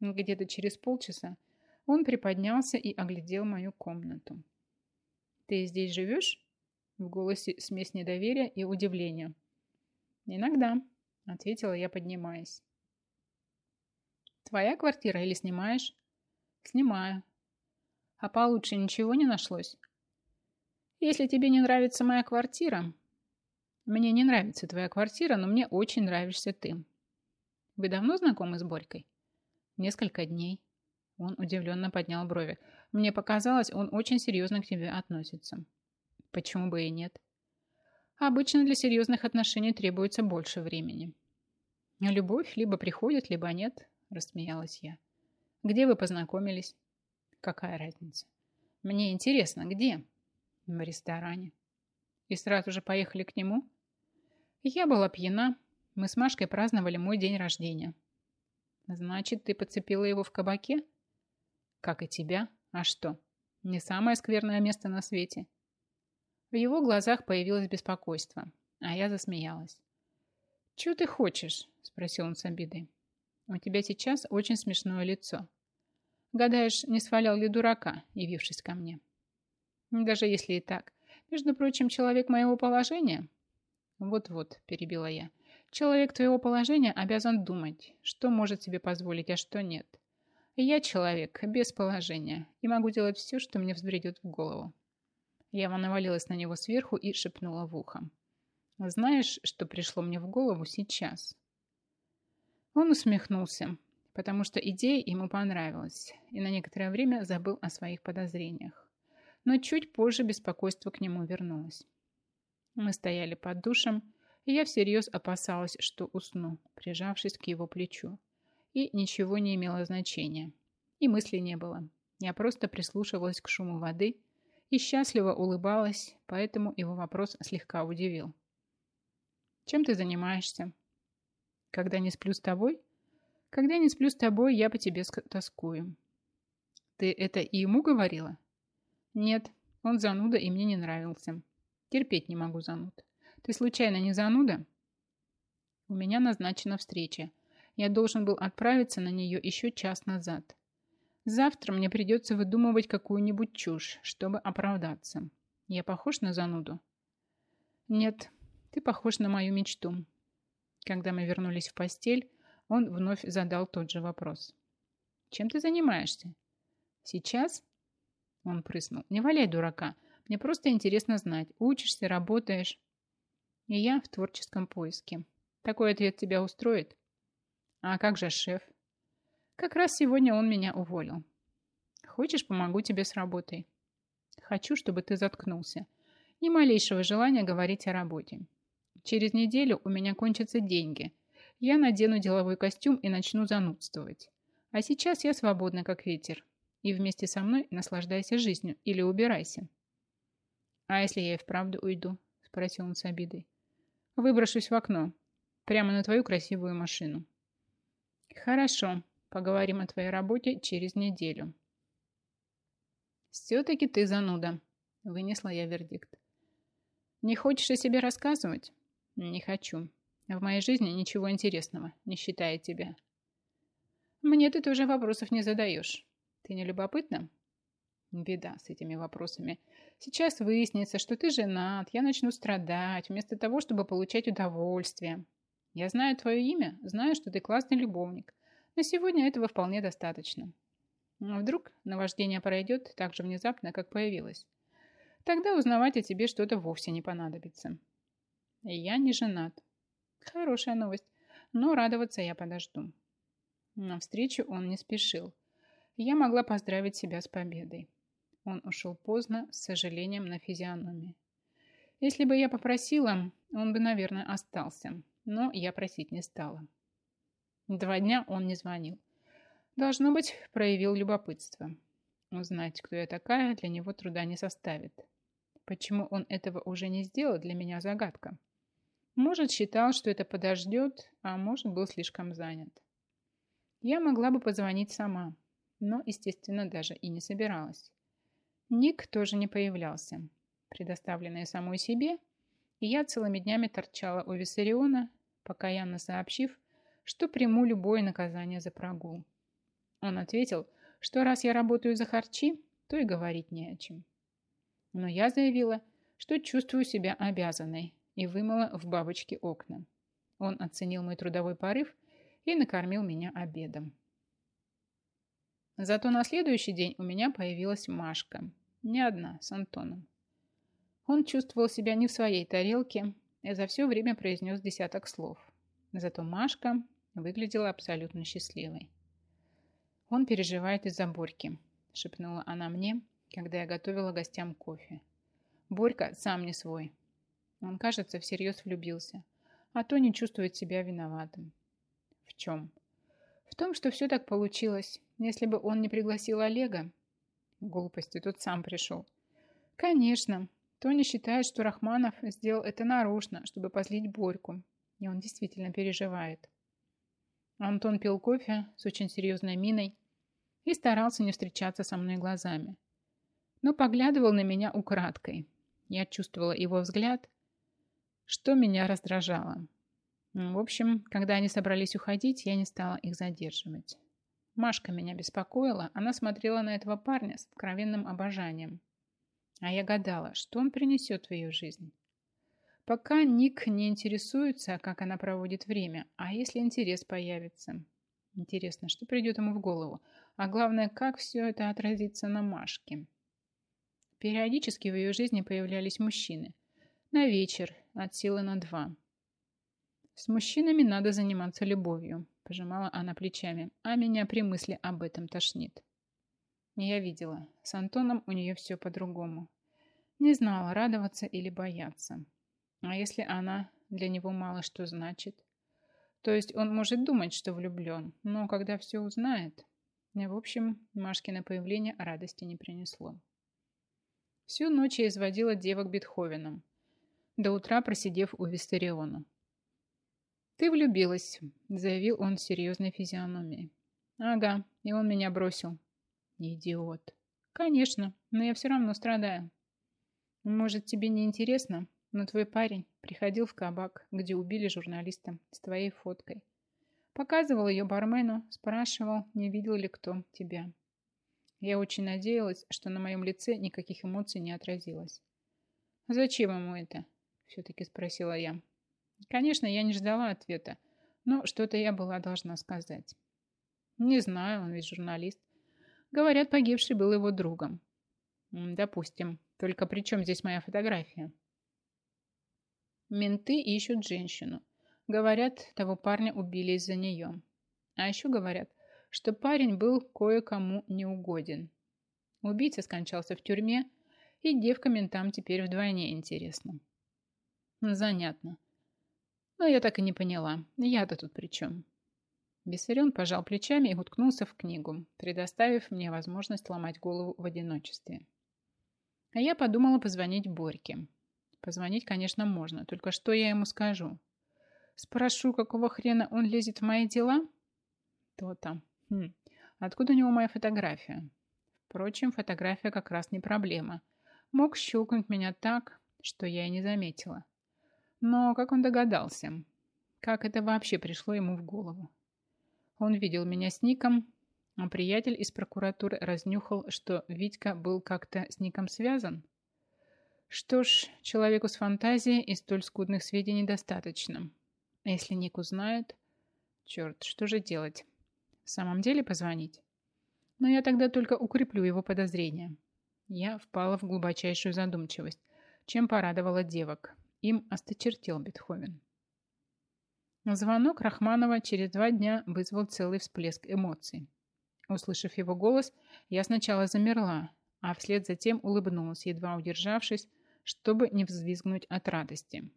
Где-то через полчаса он приподнялся и оглядел мою комнату. «Ты здесь живешь?» В голосе смесь недоверия и удивления. «Иногда», — ответила я, поднимаясь. «Твоя квартира или снимаешь?» Снимаю. А получше ничего не нашлось? Если тебе не нравится моя квартира... Мне не нравится твоя квартира, но мне очень нравишься ты. Вы давно знакомы с Борькой? Несколько дней. Он удивленно поднял брови. Мне показалось, он очень серьезно к тебе относится. Почему бы и нет? Обычно для серьезных отношений требуется больше времени. Любовь либо приходит, либо нет, рассмеялась я. Где вы познакомились? Какая разница? Мне интересно, где? В ресторане. И сразу же поехали к нему? Я была пьяна. Мы с Машкой праздновали мой день рождения. Значит, ты подцепила его в кабаке? Как и тебя. А что? Не самое скверное место на свете. В его глазах появилось беспокойство, а я засмеялась. «Чего ты хочешь?» – спросил он с обидой. «У тебя сейчас очень смешное лицо. Гадаешь, не свалял ли дурака, явившись ко мне?» «Даже если и так. Между прочим, человек моего положения...» «Вот-вот», – перебила я. «Человек твоего положения обязан думать, что может себе позволить, а что нет. Я человек без положения и могу делать все, что мне взбредет в голову». Я навалилась на него сверху и шепнула в ухо. Знаешь, что пришло мне в голову сейчас? Он усмехнулся, потому что идея ему понравилась, и на некоторое время забыл о своих подозрениях. Но чуть позже беспокойство к нему вернулось. Мы стояли под душем, и я всерьез опасалась, что усну, прижавшись к его плечу. И ничего не имело значения. И мысли не было. Я просто прислушивалась к шуму воды и счастливо улыбалась, поэтому его вопрос слегка удивил. Чем ты занимаешься? Когда не сплю с тобой? Когда не сплю с тобой, я по тебе тоскую. Ты это и ему говорила? Нет, он зануда и мне не нравился. Терпеть не могу зануд. Ты случайно не зануда? У меня назначена встреча. Я должен был отправиться на нее еще час назад. Завтра мне придется выдумывать какую-нибудь чушь, чтобы оправдаться. Я похож на зануду? Нет, ты похож на мою мечту. Когда мы вернулись в постель, он вновь задал тот же вопрос. Чем ты занимаешься? Сейчас? Он прыснул. Не валяй дурака. Мне просто интересно знать, учишься, работаешь. И я в творческом поиске. Такой ответ тебя устроит? А как же шеф? Как раз сегодня он меня уволил. Хочешь, помогу тебе с работой? Хочу, чтобы ты заткнулся. Ни малейшего желания говорить о работе. Через неделю у меня кончатся деньги. Я надену деловой костюм и начну занудствовать. А сейчас я свободна, как ветер. И вместе со мной наслаждайся жизнью или убирайся. А если я и вправду уйду? Спросил он с обидой. Выброшусь в окно. Прямо на твою красивую машину. Хорошо. Поговорим о твоей работе через неделю. Все-таки ты зануда. Вынесла я вердикт. Не хочешь о себе рассказывать? Не хочу. В моей жизни ничего интересного, не считая тебя. Мне ты тоже вопросов не задаешь. Ты не любопытна? Беда с этими вопросами. Сейчас выяснится, что ты женат, я начну страдать, вместо того, чтобы получать удовольствие. Я знаю твое имя, знаю, что ты классный любовник. На сегодня этого вполне достаточно. Но вдруг наваждение пройдет так же внезапно, как появилось. Тогда узнавать о тебе что-то вовсе не понадобится. Я не женат. Хорошая новость, но радоваться я подожду. На встречу он не спешил. Я могла поздравить себя с победой. Он ушел поздно, с сожалением на физиономии. Если бы я попросила, он бы, наверное, остался. Но я просить не стала. Два дня он не звонил. Должно быть, проявил любопытство. Узнать, кто я такая, для него труда не составит. Почему он этого уже не сделал, для меня загадка. Может, считал, что это подождет, а может, был слишком занят. Я могла бы позвонить сама, но, естественно, даже и не собиралась. Ник тоже не появлялся. Предоставленная самой себе, и я целыми днями торчала у Виссариона, покаянно сообщив, что приму любое наказание за прогул. Он ответил, что раз я работаю за харчи, то и говорить не о чем. Но я заявила, что чувствую себя обязанной и вымыла в бабочке окна. Он оценил мой трудовой порыв и накормил меня обедом. Зато на следующий день у меня появилась Машка. Не одна, с Антоном. Он чувствовал себя не в своей тарелке и за все время произнес десяток слов. Зато Машка выглядела абсолютно счастливой. «Он переживает из-за Борьки», – шепнула она мне, когда я готовила гостям кофе. «Борька сам не свой. Он, кажется, всерьез влюбился, а то не чувствует себя виноватым». «В чем?» «В том, что все так получилось. Если бы он не пригласил Олега...» «Глупости, тут сам пришел». «Конечно. Тоня считает, что Рахманов сделал это нарочно, чтобы позлить Борьку. И он действительно переживает. Антон пил кофе с очень серьезной миной и старался не встречаться со мной глазами. Но поглядывал на меня украдкой. Я чувствовала его взгляд, что меня раздражало. В общем, когда они собрались уходить, я не стала их задерживать. Машка меня беспокоила, она смотрела на этого парня с откровенным обожанием. А я гадала, что он принесет в ее жизнь. Пока Ник не интересуется, как она проводит время, а если интерес появится? Интересно, что придет ему в голову? А главное, как все это отразится на Машке? Периодически в ее жизни появлялись мужчины. На вечер, от силы на два. С мужчинами надо заниматься любовью, пожимала она плечами, а меня при мысли об этом тошнит. Я видела, с Антоном у нее все по-другому. Не знала, радоваться или бояться. А если она для него мало что значит? То есть он может думать, что влюблен, но когда все узнает... В общем, Машкино появление радости не принесло. Всю ночь я изводила девок Бетховеном, до утра просидев у Вистериона. «Ты влюбилась», — заявил он с серьезной физиономией. «Ага, и он меня бросил. Идиот. Конечно, но я все равно страдаю. Может, тебе не интересно, но твой парень приходил в кабак, где убили журналиста с твоей фоткой. Показывал ее бармену, спрашивал, не видел ли кто тебя. Я очень надеялась, что на моем лице никаких эмоций не отразилось. «Зачем ему это?» – все-таки спросила я. Конечно, я не ждала ответа, но что-то я была должна сказать. Не знаю, он ведь журналист. Говорят, погибший был его другом. Допустим. Только при чем здесь моя фотография? Менты ищут женщину. Говорят, того парня убили из-за нее. А еще говорят, что парень был кое-кому неугоден. Убийца скончался в тюрьме, и девка ментам теперь вдвойне интересно. Занятно. Но я так и не поняла. Я-то тут при чем? Бессарен пожал плечами и уткнулся в книгу, предоставив мне возможность ломать голову в одиночестве. А я подумала позвонить Борьке. Позвонить, конечно, можно, только что я ему скажу? Спрошу, какого хрена он лезет в мои дела? То-то. Хм. Откуда у него моя фотография? Впрочем, фотография как раз не проблема. Мог щелкнуть меня так, что я и не заметила. Но как он догадался? Как это вообще пришло ему в голову? Он видел меня с Ником, а приятель из прокуратуры разнюхал, что Витька был как-то с Ником связан. Что ж, человеку с фантазией и столь скудных сведений достаточно. А если Ник узнает... Черт, что же делать? В самом деле позвонить? Но я тогда только укреплю его подозрения. Я впала в глубочайшую задумчивость, чем порадовала девок. Им осточертел Бетховен. Звонок Рахманова через два дня вызвал целый всплеск эмоций. Услышав его голос, я сначала замерла, а вслед за тем улыбнулась, едва удержавшись, чтобы не взвизгнуть от радости.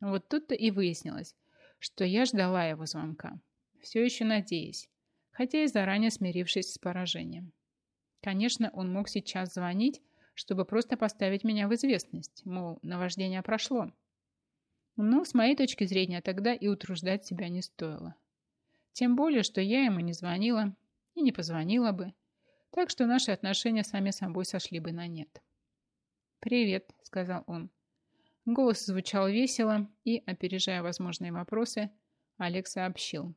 Вот тут-то и выяснилось, что я ждала его звонка, все еще надеясь, хотя и заранее смирившись с поражением. Конечно, он мог сейчас звонить, чтобы просто поставить меня в известность, мол, наваждение прошло. Но с моей точки зрения тогда и утруждать себя не стоило. Тем более, что я ему не звонила и не позвонила бы, так что наши отношения сами собой сошли бы на нет. «Привет», — сказал он. Голос звучал весело, и, опережая возможные вопросы, Олег сообщил.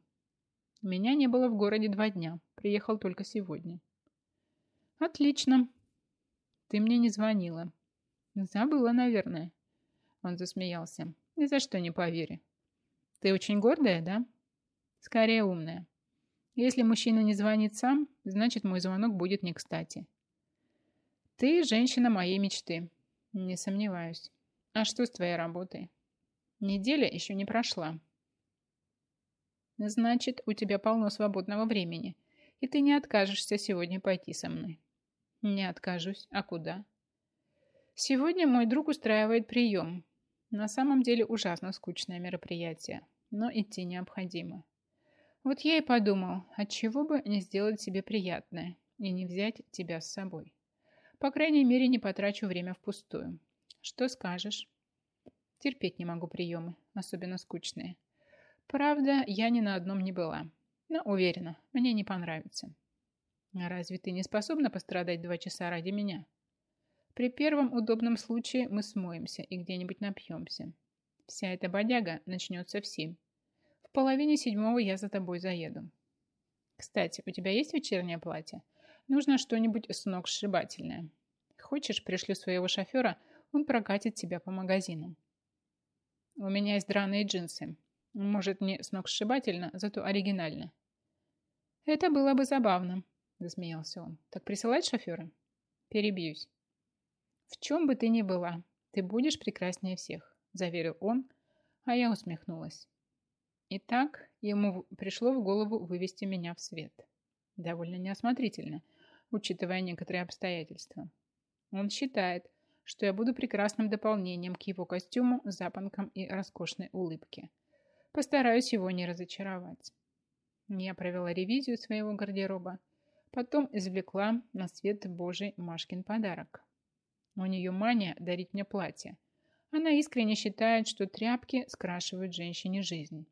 «Меня не было в городе два дня. Приехал только сегодня». «Отлично. Ты мне не звонила». «Забыла, наверное». Он засмеялся. Ни за что не поверю. Ты очень гордая, да? Скорее умная. Если мужчина не звонит сам, значит мой звонок будет не кстати. Ты женщина моей мечты. Не сомневаюсь. А что с твоей работой? Неделя еще не прошла. Значит, у тебя полно свободного времени, и ты не откажешься сегодня пойти со мной. Не откажусь. А куда? Сегодня мой друг устраивает прием. На самом деле ужасно скучное мероприятие, но идти необходимо. Вот я и подумал, отчего бы не сделать себе приятное и не взять тебя с собой. По крайней мере, не потрачу время впустую. Что скажешь? Терпеть не могу приемы, особенно скучные. Правда, я ни на одном не была. Но уверена, мне не понравится. Разве ты не способна пострадать два часа ради меня? При первом удобном случае мы смоемся и где-нибудь напьемся. Вся эта бодяга начнется в семь. В половине седьмого я за тобой заеду. Кстати, у тебя есть вечернее платье? Нужно что-нибудь с ног сшибательное. Хочешь, пришлю своего шофера, он прокатит тебя по магазинам. У меня есть драные джинсы. Может, не сногсшибательно, зато оригинально. Это было бы забавно, засмеялся он. Так присылать шофера? Перебьюсь. В чем бы ты ни была, ты будешь прекраснее всех, заверил он, а я усмехнулась. Итак, ему пришло в голову вывести меня в свет. Довольно неосмотрительно, учитывая некоторые обстоятельства. Он считает, что я буду прекрасным дополнением к его костюму, запонкам и роскошной улыбке. Постараюсь его не разочаровать. Я провела ревизию своего гардероба, потом извлекла на свет Божий Машкин подарок. У нее мания дарить мне платье. Она искренне считает, что тряпки скрашивают женщине жизнь.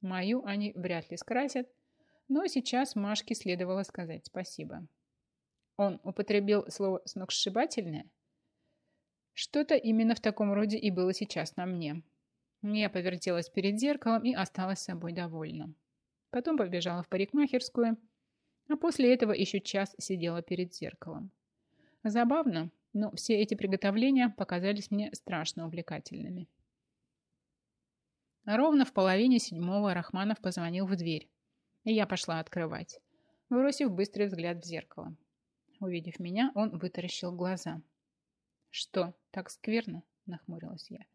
Мою они вряд ли скрасят, но сейчас Машке следовало сказать спасибо. Он употребил слово «сногсшибательное», что-то именно в таком роде и было сейчас на мне. Я повертелась перед зеркалом и осталась собой довольна. Потом побежала в парикмахерскую, а после этого еще час сидела перед зеркалом. Забавно, но все эти приготовления показались мне страшно увлекательными. Ровно в половине седьмого Рахманов позвонил в дверь, и я пошла открывать, бросив быстрый взгляд в зеркало. Увидев меня, он вытаращил глаза – «Что, так скверно?» – нахмурилась я.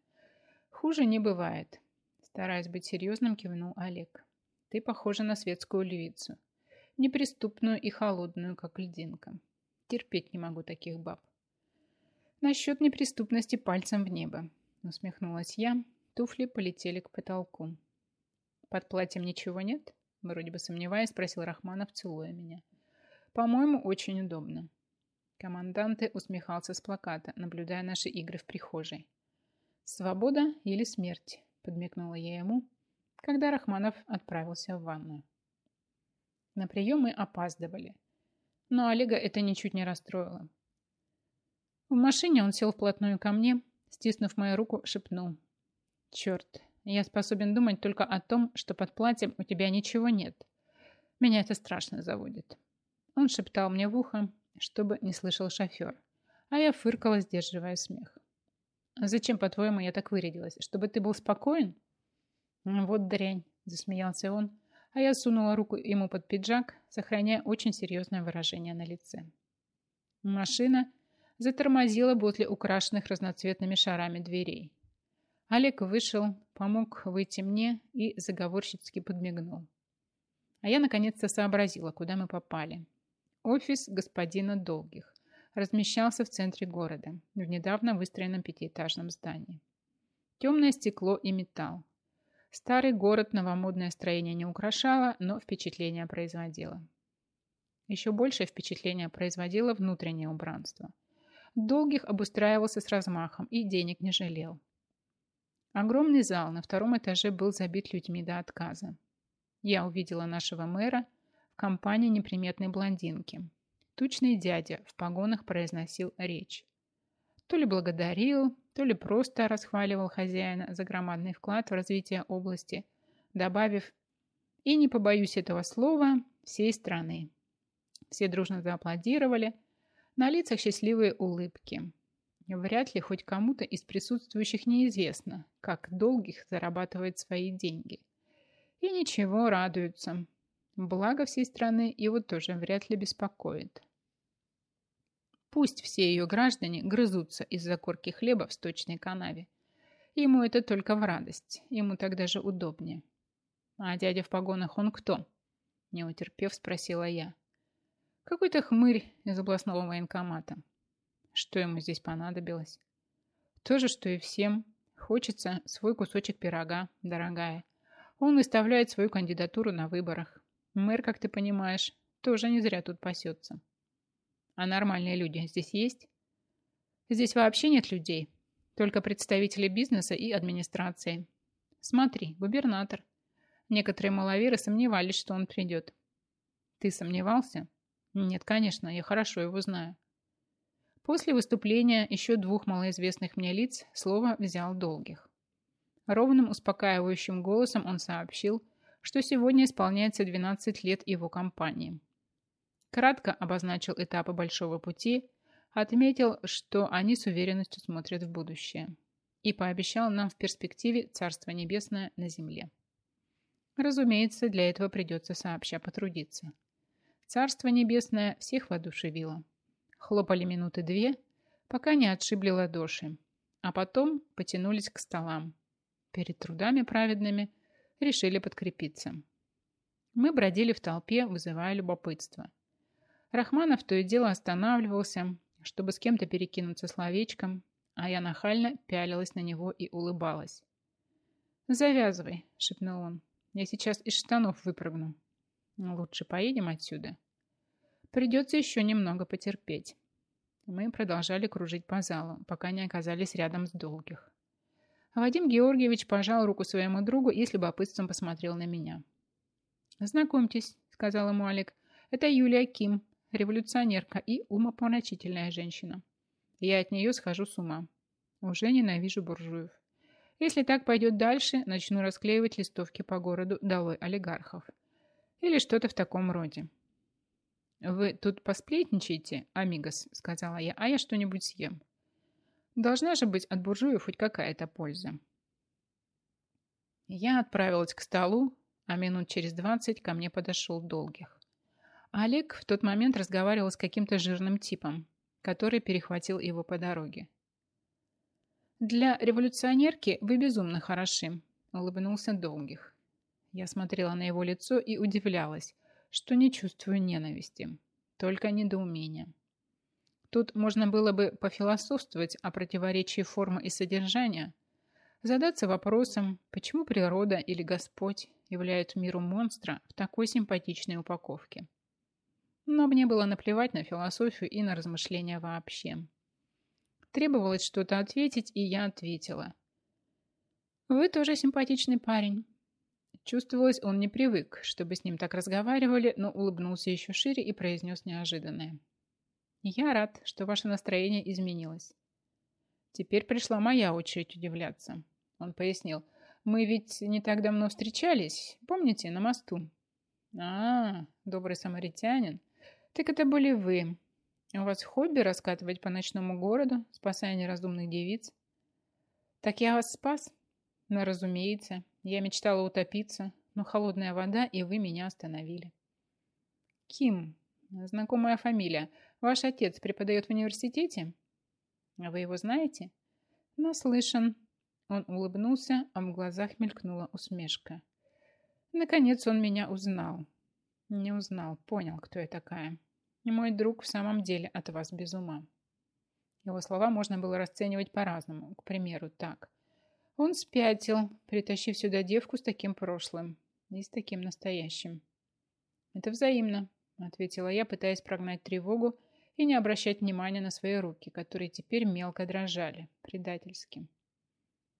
«Хуже не бывает», – стараясь быть серьезным, кивнул Олег. «Ты похожа на светскую львицу. Неприступную и холодную, как льдинка. Терпеть не могу таких баб». «Насчет неприступности пальцем в небо», – усмехнулась я. Туфли полетели к потолку. «Под платьем ничего нет?» Вроде бы сомневаясь, спросил Рахманов, целуя меня. «По-моему, очень удобно. Команданте усмехался с плаката, наблюдая наши игры в прихожей. «Свобода или смерть?» – подмигнула я ему, когда Рахманов отправился в ванную. На прием мы опаздывали, но Олега это ничуть не расстроило. В машине он сел вплотную ко мне, стиснув мою руку, шепнул. «Черт, я способен думать только о том, что под платьем у тебя ничего нет. Меня это страшно заводит». Он шептал мне в ухо, чтобы не слышал шофер. А я фыркала, сдерживая смех. «Зачем, по-твоему, я так вырядилась? Чтобы ты был спокоен?» «Вот дрянь», – засмеялся он, а я сунула руку ему под пиджак, сохраняя очень серьезное выражение на лице. Машина затормозила возле украшенных разноцветными шарами дверей. Олег вышел, помог выйти мне и заговорщицки подмигнул. А я наконец-то сообразила, куда мы попали. Офис господина Долгих размещался в центре города, в недавно выстроенном пятиэтажном здании. Темное стекло и металл. Старый город новомодное строение не украшало, но впечатление производило. Еще большее впечатление производило внутреннее убранство. Долгих обустраивался с размахом и денег не жалел. Огромный зал на втором этаже был забит людьми до отказа. Я увидела нашего мэра – в компании неприметной блондинки. Тучный дядя в погонах произносил речь. То ли благодарил, то ли просто расхваливал хозяина за громадный вклад в развитие области, добавив «и не побоюсь этого слова всей страны». Все дружно зааплодировали, на лицах счастливые улыбки. Вряд ли хоть кому-то из присутствующих неизвестно, как долгих зарабатывает свои деньги. И ничего, радуются. Благо всей страны его тоже вряд ли беспокоит. Пусть все ее граждане грызутся из-за корки хлеба в сточной канаве. Ему это только в радость, ему так даже удобнее. А дядя в погонах он кто? Не утерпев, спросила я. Какой-то хмырь из областного военкомата. Что ему здесь понадобилось? То же, что и всем. Хочется свой кусочек пирога, дорогая. Он выставляет свою кандидатуру на выборах. Мэр, как ты понимаешь, тоже не зря тут пасется. А нормальные люди здесь есть? Здесь вообще нет людей. Только представители бизнеса и администрации. Смотри, губернатор. Некоторые маловеры сомневались, что он придет. Ты сомневался? Нет, конечно, я хорошо его знаю. После выступления еще двух малоизвестных мне лиц слово взял Долгих. Ровным успокаивающим голосом он сообщил, что сегодня исполняется 12 лет его компании – Кратко обозначил этапы большого пути, отметил, что они с уверенностью смотрят в будущее и пообещал нам в перспективе Царство Небесное на земле. Разумеется, для этого придется сообща потрудиться. Царство Небесное всех воодушевило. Хлопали минуты две, пока не отшибли ладоши, а потом потянулись к столам. Перед трудами праведными решили подкрепиться. Мы бродили в толпе, вызывая любопытство – Рахманов то и дело останавливался, чтобы с кем-то перекинуться словечком, а я нахально пялилась на него и улыбалась. «Завязывай», — шепнул он. «Я сейчас из штанов выпрыгну. Лучше поедем отсюда. Придется еще немного потерпеть». Мы продолжали кружить по залу, пока не оказались рядом с долгих. Вадим Георгиевич пожал руку своему другу и с любопытством посмотрел на меня. «Знакомьтесь», — сказал ему Олег, — «это Юлия Ким, революционерка и умопомрачительная женщина. Я от нее схожу с ума. Уже ненавижу буржуев. Если так пойдет дальше, начну расклеивать листовки по городу «Долой олигархов». Или что-то в таком роде. «Вы тут посплетничаете, амигос», — сказала я, — «а я что-нибудь съем». Должна же быть от буржуев хоть какая-то польза. Я отправилась к столу, а минут через двадцать ко мне подошел Долгих. Олег в тот момент разговаривал с каким-то жирным типом, который перехватил его по дороге. «Для революционерки вы безумно хороши», — улыбнулся Долгих. Я смотрела на его лицо и удивлялась, что не чувствую ненависти, только недоумения. Тут можно было бы пофилософствовать о противоречии формы и содержания, задаться вопросом, почему природа или Господь являют миру монстра в такой симпатичной упаковке. Но мне было наплевать на философию и на размышления вообще. Требовалось что-то ответить, и я ответила. «Вы тоже симпатичный парень». Чувствовалось, он не привык, чтобы с ним так разговаривали, но улыбнулся еще шире и произнес неожиданное. «Я рад, что ваше настроение изменилось». Теперь пришла моя очередь удивляться. Он пояснил. «Мы ведь не так давно встречались, помните, на мосту?» «А, добрый самаритянин. Так это были вы. У вас хобби раскатывать по ночному городу, спасая неразумных девиц? Так я вас спас? Ну, разумеется. Я мечтала утопиться, но холодная вода, и вы меня остановили. Ким. Знакомая фамилия. Ваш отец преподает в университете? А вы его знаете? Наслышан. Он улыбнулся, а в глазах мелькнула усмешка. Наконец он меня узнал. Не узнал, понял, кто я такая. И мой друг в самом деле от вас без ума. Его слова можно было расценивать по-разному. К примеру, так. Он спятил, притащив сюда девку с таким прошлым и с таким настоящим. Это взаимно, ответила я, пытаясь прогнать тревогу и не обращать внимания на свои руки, которые теперь мелко дрожали, предательски.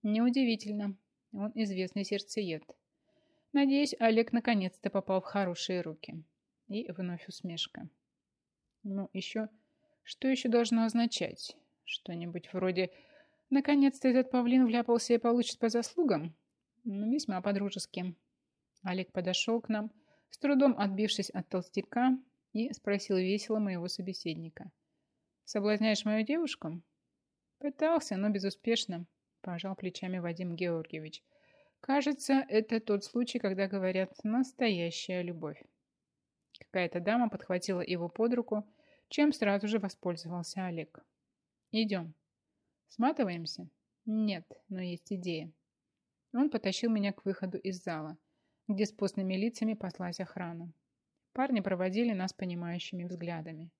Неудивительно, он известный сердцеед. Надеюсь, Олег наконец-то попал в хорошие руки. И вновь усмешка. Ну, еще... Что еще должно означать? Что-нибудь вроде «Наконец-то этот павлин вляпался и получит по заслугам?» ну, Весьма по-дружески. Олег подошел к нам, с трудом отбившись от толстяка, и спросил весело моего собеседника. «Соблазняешь мою девушку?» «Пытался, но безуспешно», – пожал плечами Вадим Георгиевич. Кажется, это тот случай, когда говорят «настоящая любовь». Какая-то дама подхватила его под руку, чем сразу же воспользовался Олег. «Идем». «Сматываемся?» «Нет, но есть идея». Он потащил меня к выходу из зала, где с постными лицами послась охрана. Парни проводили нас понимающими взглядами.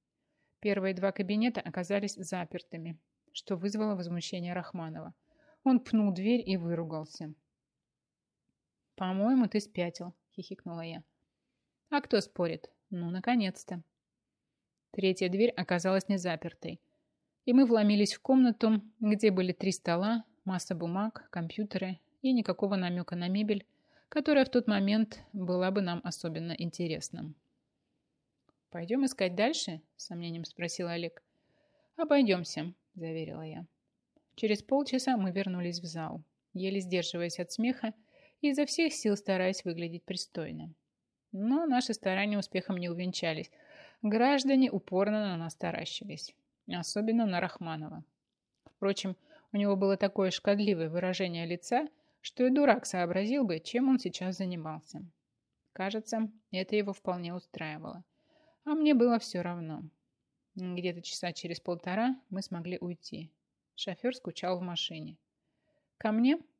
Первые два кабинета оказались запертыми, что вызвало возмущение Рахманова. Он пнул дверь и выругался. «По-моему, ты спятил», — хихикнула я. «А кто спорит? Ну, наконец-то». Третья дверь оказалась не запертой, и мы вломились в комнату, где были три стола, масса бумаг, компьютеры и никакого намека на мебель, которая в тот момент была бы нам особенно интересна. «Пойдем искать дальше?» – с сомнением спросил Олег. «Обойдемся», – заверила я. Через полчаса мы вернулись в зал, еле сдерживаясь от смеха и изо всех сил стараясь выглядеть пристойно. Но наши старания успехом не увенчались. Граждане упорно на нас таращились. Особенно на Рахманова. Впрочем, у него было такое шкодливое выражение лица, что и дурак сообразил бы, чем он сейчас занимался. Кажется, это его вполне устраивало. А мне было все равно. Где-то часа через полтора мы смогли уйти. Шофер скучал в машине. «Ко мне?» –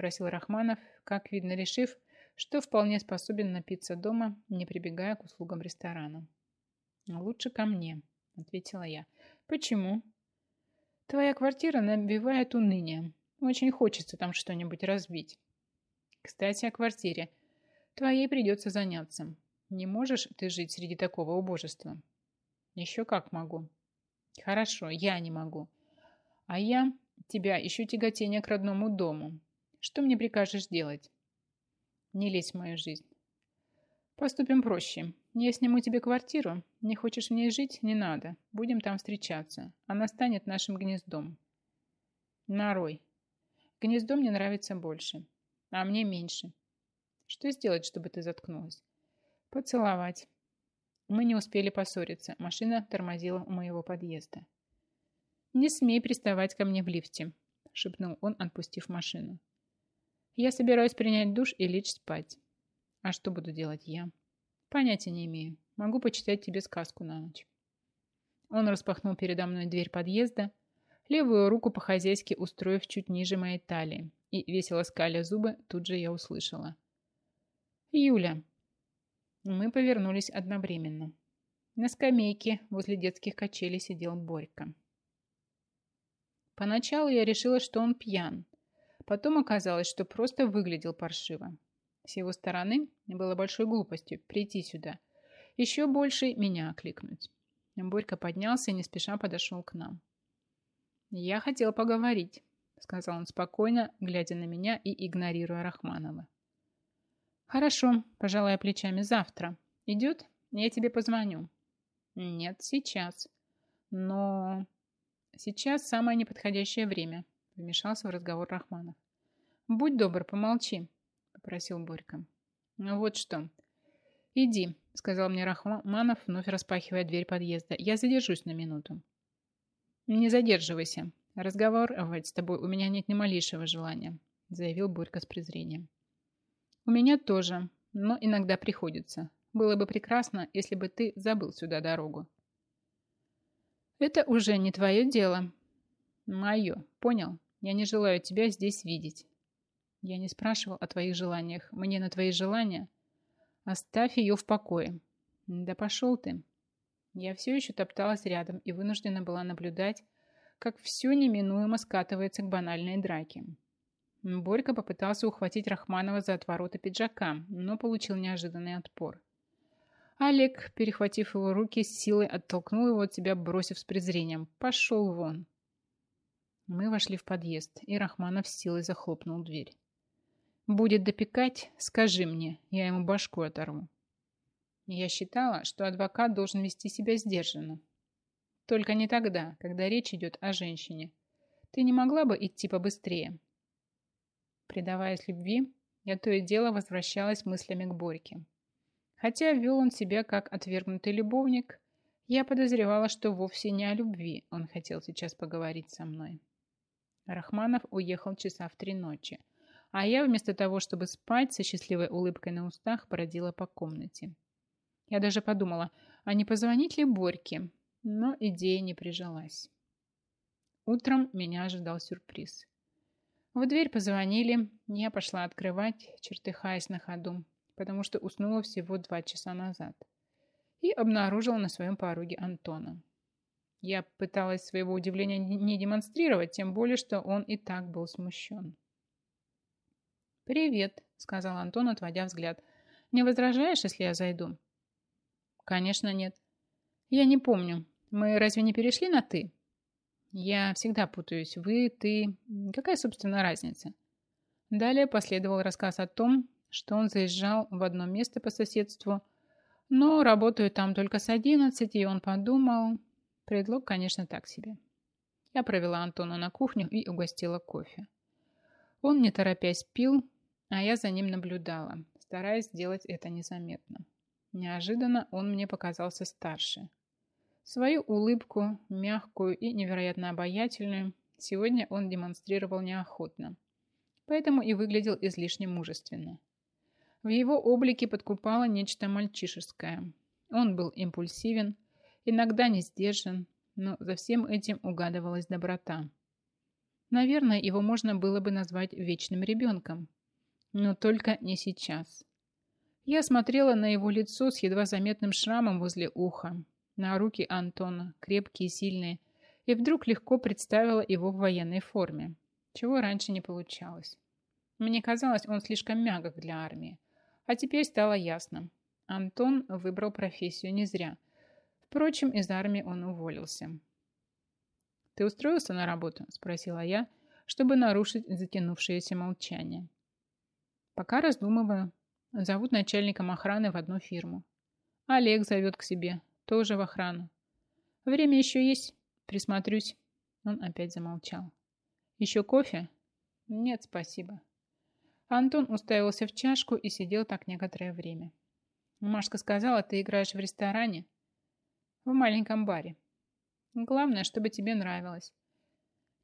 спросил Рахманов, как видно, решив, что вполне способен напиться дома, не прибегая к услугам ресторана. «Лучше ко мне», – ответила я. «Почему?» «Твоя квартира набивает уныние. Очень хочется там что-нибудь разбить». «Кстати, о квартире. Твоей придется заняться. Не можешь ты жить среди такого убожества? Еще как могу. Хорошо, я не могу. А я тебя ищу тяготение к родному дому. Что мне прикажешь делать? Не лезь в мою жизнь. Поступим проще. Я сниму тебе квартиру. Не хочешь в ней жить? Не надо. Будем там встречаться. Она станет нашим гнездом. Нарой. Гнездо мне нравится больше, а мне меньше. Что сделать, чтобы ты заткнулась? Поцеловать. Мы не успели поссориться. Машина тормозила у моего подъезда. «Не смей приставать ко мне в лифте», – шепнул он, отпустив машину. «Я собираюсь принять душ и лечь спать. А что буду делать я? Понятия не имею. Могу почитать тебе сказку на ночь». Он распахнул передо мной дверь подъезда, левую руку по-хозяйски устроив чуть ниже моей талии, и, весело скаля зубы, тут же я услышала. «Юля, мы повернулись одновременно. На скамейке возле детских качелей сидел Борька. Поначалу я решила, что он пьян. Потом оказалось, что просто выглядел паршиво. С его стороны было большой глупостью прийти сюда. Еще больше меня окликнуть. Борька поднялся и не спеша подошел к нам. «Я хотел поговорить», — сказал он спокойно, глядя на меня и игнорируя Рахманова. «Хорошо», – пожалуй, плечами, – «завтра. Идет? Я тебе позвоню». «Нет, сейчас». «Но...» «Сейчас самое неподходящее время», – вмешался в разговор Рахманов. «Будь добр, помолчи», – попросил Борька. «Ну вот что». «Иди», – сказал мне Рахманов, вновь распахивая дверь подъезда. «Я задержусь на минуту». «Не задерживайся. Разговаривать с тобой у меня нет ни малейшего желания», – заявил Борька с презрением. У меня тоже, но иногда приходится. Было бы прекрасно, если бы ты забыл сюда дорогу. Это уже не твое дело. Мое, понял? Я не желаю тебя здесь видеть. Я не спрашивал о твоих желаниях. Мне на твои желания. Оставь ее в покое. Да пошел ты. Я все еще топталась рядом и вынуждена была наблюдать, как все неминуемо скатывается к банальной драке. Борька попытался ухватить Рахманова за отвороты пиджака, но получил неожиданный отпор. Олег, перехватив его руки, с силой оттолкнул его от себя, бросив с презрением. «Пошел вон!» Мы вошли в подъезд, и Рахманов с силой захлопнул дверь. «Будет допекать, скажи мне, я ему башку оторву». Я считала, что адвокат должен вести себя сдержанно. Только не тогда, когда речь идет о женщине. Ты не могла бы идти побыстрее? Предаваясь любви, я то и дело возвращалась мыслями к Борьке. Хотя вел он себя как отвергнутый любовник, я подозревала, что вовсе не о любви он хотел сейчас поговорить со мной. Рахманов уехал часа в три ночи, а я вместо того, чтобы спать, со счастливой улыбкой на устах бродила по комнате. Я даже подумала, а не позвонить ли Борьке? Но идея не прижилась. Утром меня ожидал сюрприз. В дверь позвонили, я пошла открывать, чертыхаясь на ходу, потому что уснула всего два часа назад. И обнаружила на своем пороге Антона. Я пыталась своего удивления не демонстрировать, тем более, что он и так был смущен. «Привет», — сказал Антон, отводя взгляд. «Не возражаешь, если я зайду?» «Конечно нет». «Я не помню. Мы разве не перешли на «ты»?» «Я всегда путаюсь. Вы, ты. Какая, собственно, разница?» Далее последовал рассказ о том, что он заезжал в одно место по соседству, но работаю там только с одиннадцати, и он подумал, Предлог, конечно, так себе. Я провела Антона на кухню и угостила кофе. Он, не торопясь, пил, а я за ним наблюдала, стараясь сделать это незаметно. Неожиданно он мне показался старше. Свою улыбку, мягкую и невероятно обаятельную, сегодня он демонстрировал неохотно, поэтому и выглядел излишне мужественно. В его облике подкупало нечто мальчишеское. Он был импульсивен, иногда не сдержан, но за всем этим угадывалась доброта. Наверное, его можно было бы назвать вечным ребенком. Но только не сейчас. Я смотрела на его лицо с едва заметным шрамом возле уха, на руки Антона, крепкие и сильные, и вдруг легко представила его в военной форме, чего раньше не получалось. Мне казалось, он слишком мягок для армии. А теперь стало ясно. Антон выбрал профессию не зря – Впрочем, из армии он уволился. «Ты устроился на работу?» – спросила я, чтобы нарушить затянувшееся молчание. «Пока раздумываю. Зовут начальником охраны в одну фирму. Олег зовет к себе, тоже в охрану. Время еще есть, присмотрюсь». Он опять замолчал. «Еще кофе?» «Нет, спасибо». Антон уставился в чашку и сидел так некоторое время. «Машка сказала, ты играешь в ресторане?» В маленьком баре. Главное, чтобы тебе нравилось.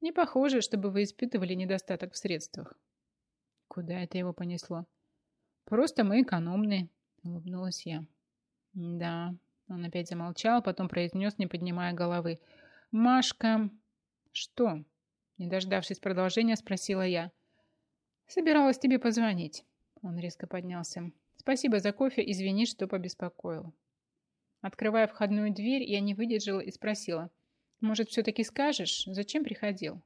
Не похоже, чтобы вы испытывали недостаток в средствах. Куда это его понесло? Просто мы экономные, улыбнулась я. Да, он опять замолчал, потом произнес, не поднимая головы. Машка... Что? Не дождавшись продолжения, спросила я. Собиралась тебе позвонить. Он резко поднялся. Спасибо за кофе, извини, что побеспокоил. Открывая входную дверь, я не выдержала и спросила, «Может, все-таки скажешь, зачем приходил?»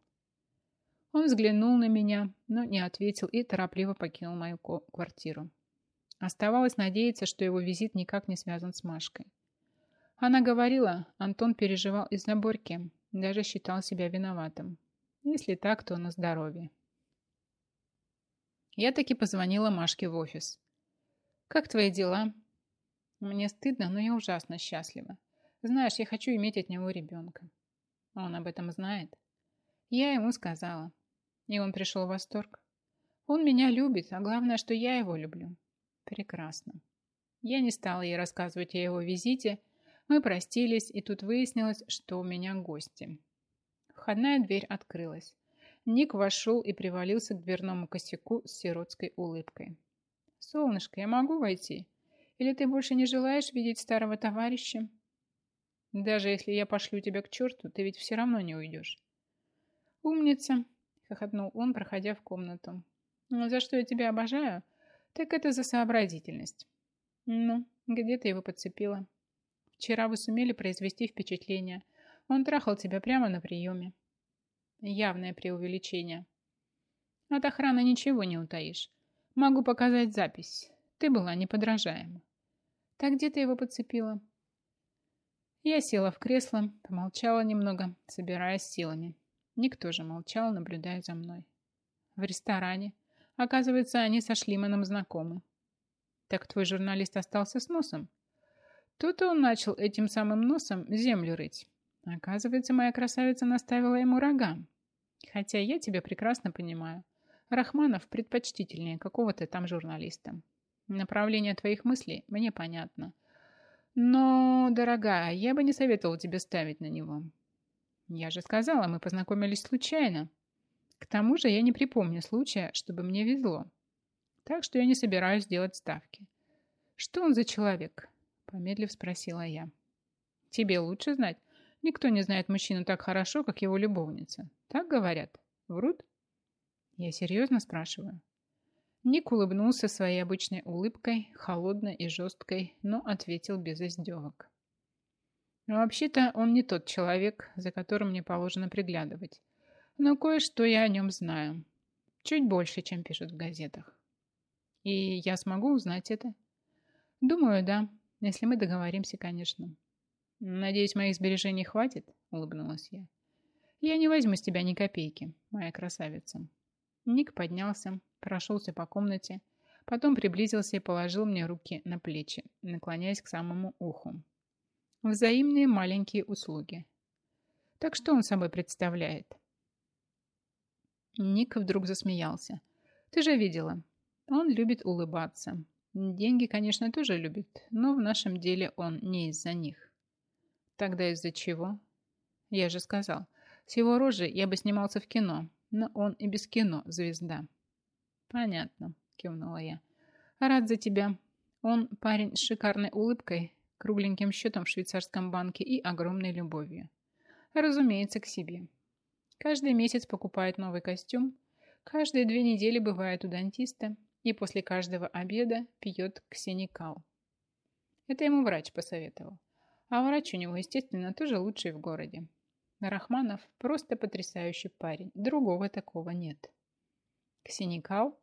Он взглянул на меня, но не ответил и торопливо покинул мою квартиру. Оставалось надеяться, что его визит никак не связан с Машкой. Она говорила, Антон переживал из-за Борьки, даже считал себя виноватым. Если так, то на здоровье. Я таки позвонила Машке в офис. «Как твои дела?» Мне стыдно, но я ужасно счастлива. Знаешь, я хочу иметь от него ребенка. Он об этом знает. Я ему сказала. И он пришел в восторг. Он меня любит, а главное, что я его люблю. Прекрасно. Я не стала ей рассказывать о его визите. Мы простились, и тут выяснилось, что у меня гости. Входная дверь открылась. Ник вошел и привалился к дверному косяку с сиротской улыбкой. «Солнышко, я могу войти?» Или ты больше не желаешь видеть старого товарища? Даже если я пошлю тебя к черту, ты ведь все равно не уйдешь. Умница, хохотнул он, проходя в комнату. Но за что я тебя обожаю, так это за сообразительность. Ну, где ты его подцепила? Вчера вы сумели произвести впечатление. Он трахал тебя прямо на приеме. Явное преувеличение. От охраны ничего не утаишь. Могу показать запись. Ты была неподражаема. Так где ты его подцепила?» Я села в кресло, помолчала немного, собираясь силами. Никто же молчал, наблюдая за мной. В ресторане. Оказывается, они со Шлиманом знакомы. Так твой журналист остался с носом? Тут он начал этим самым носом землю рыть. Оказывается, моя красавица наставила ему рога. Хотя я тебя прекрасно понимаю. Рахманов предпочтительнее какого-то там журналиста. Направление твоих мыслей мне понятно. Но, дорогая, я бы не советовал тебе ставить на него. Я же сказала, мы познакомились случайно. К тому же я не припомню случая, чтобы мне везло. Так что я не собираюсь делать ставки. Что он за человек? Помедлив спросила я. Тебе лучше знать. Никто не знает мужчину так хорошо, как его любовница. Так говорят? Врут? Я серьезно спрашиваю. Ник улыбнулся своей обычной улыбкой, холодной и жесткой, но ответил без издевок. Вообще-то он не тот человек, за которым мне положено приглядывать. Но кое-что я о нем знаю. Чуть больше, чем пишут в газетах. И я смогу узнать это? Думаю, да. Если мы договоримся, конечно. Надеюсь, моих сбережений хватит? Улыбнулась я. Я не возьму с тебя ни копейки, моя красавица. Ник поднялся, прошелся по комнате, потом приблизился и положил мне руки на плечи, наклоняясь к самому уху. Взаимные маленькие услуги. Так что он собой представляет? Ник вдруг засмеялся. Ты же видела. Он любит улыбаться. Деньги, конечно, тоже любит, но в нашем деле он не из-за них. Тогда из-за чего? Я же сказал, с его рожей я бы снимался в кино, но он и без кино звезда. Понятно, кивнула я. Рад за тебя. Он парень с шикарной улыбкой, кругленьким счетом в швейцарском банке и огромной любовью. Разумеется, к себе. Каждый месяц покупает новый костюм, каждые две недели бывает у дантиста и после каждого обеда пьет ксеникал. Это ему врач посоветовал. А врач у него, естественно, тоже лучший в городе. Рахманов просто потрясающий парень. Другого такого нет. Ксеникал?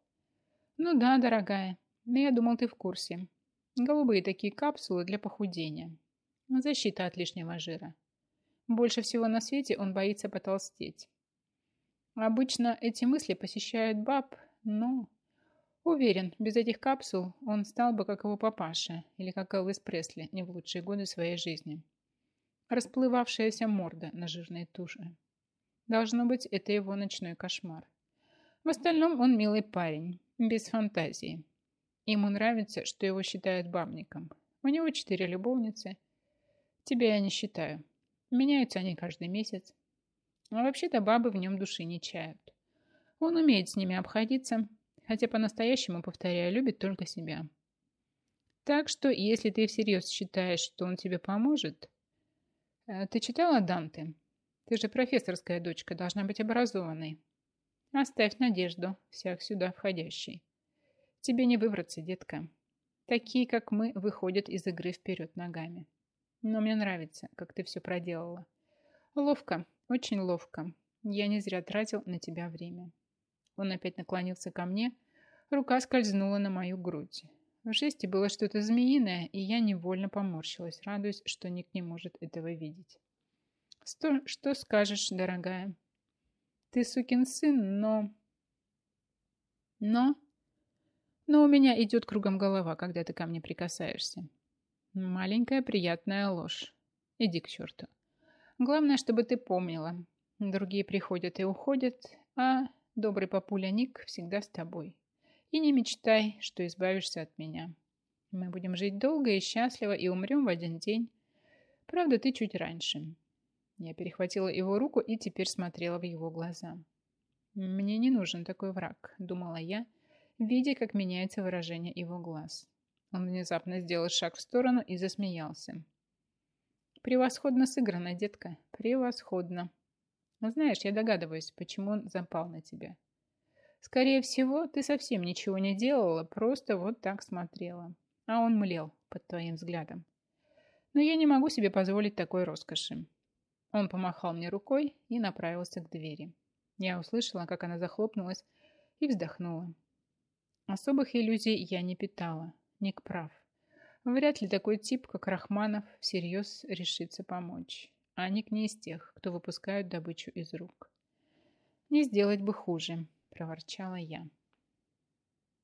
Ну да, дорогая. Но я думал, ты в курсе. Голубые такие капсулы для похудения. Защита от лишнего жира. Больше всего на свете он боится потолстеть. Обычно эти мысли посещают баб, но... Уверен, без этих капсул он стал бы как его папаша или как Элвис Пресли не в лучшие годы своей жизни расплывавшаяся морда на жирной туше. Должно быть, это его ночной кошмар. В остальном он милый парень, без фантазии. Ему нравится, что его считают бабником. У него четыре любовницы. Тебя я не считаю. Меняются они каждый месяц. А вообще-то бабы в нем души не чают. Он умеет с ними обходиться, хотя по-настоящему, повторяю, любит только себя. Так что, если ты всерьез считаешь, что он тебе поможет, Э, ты читала Данте? Ты же профессорская дочка, должна быть образованной. Оставь надежду, всяк сюда входящий. Тебе не выбраться, детка. Такие, как мы, выходят из игры вперед ногами. Но мне нравится, как ты все проделала. Ловко, очень ловко. Я не зря тратил на тебя время. Он опять наклонился ко мне. Рука скользнула на мою грудь. В жесте было что-то змеиное, и я невольно поморщилась, радуясь, что Ник не может этого видеть. «Что, что скажешь, дорогая?» «Ты сукин сын, но...» «Но...» «Но у меня идет кругом голова, когда ты ко мне прикасаешься. Маленькая приятная ложь. Иди к черту. Главное, чтобы ты помнила. Другие приходят и уходят, а добрый папуля Ник всегда с тобой. И не мечтай, что избавишься от меня. Мы будем жить долго и счастливо и умрем в один день. Правда, ты чуть раньше. Я перехватила его руку и теперь смотрела в его глаза. Мне не нужен такой враг, думала я, видя, как меняется выражение его глаз. Он внезапно сделал шаг в сторону и засмеялся. «Превосходно сыграно, детка, превосходно. Знаешь, я догадываюсь, почему он запал на тебя. Скорее всего, ты совсем ничего не делала, просто вот так смотрела. А он млел под твоим взглядом. Но я не могу себе позволить такой роскоши. Он помахал мне рукой и направился к двери. Я услышала, как она захлопнулась, и вздохнула. Особых иллюзий я не питала. Ник прав. Вряд ли такой тип, как Рахманов, всерьез решится помочь. А Ник не из тех, кто выпускают добычу из рук. Не сделать бы хуже проворчала я.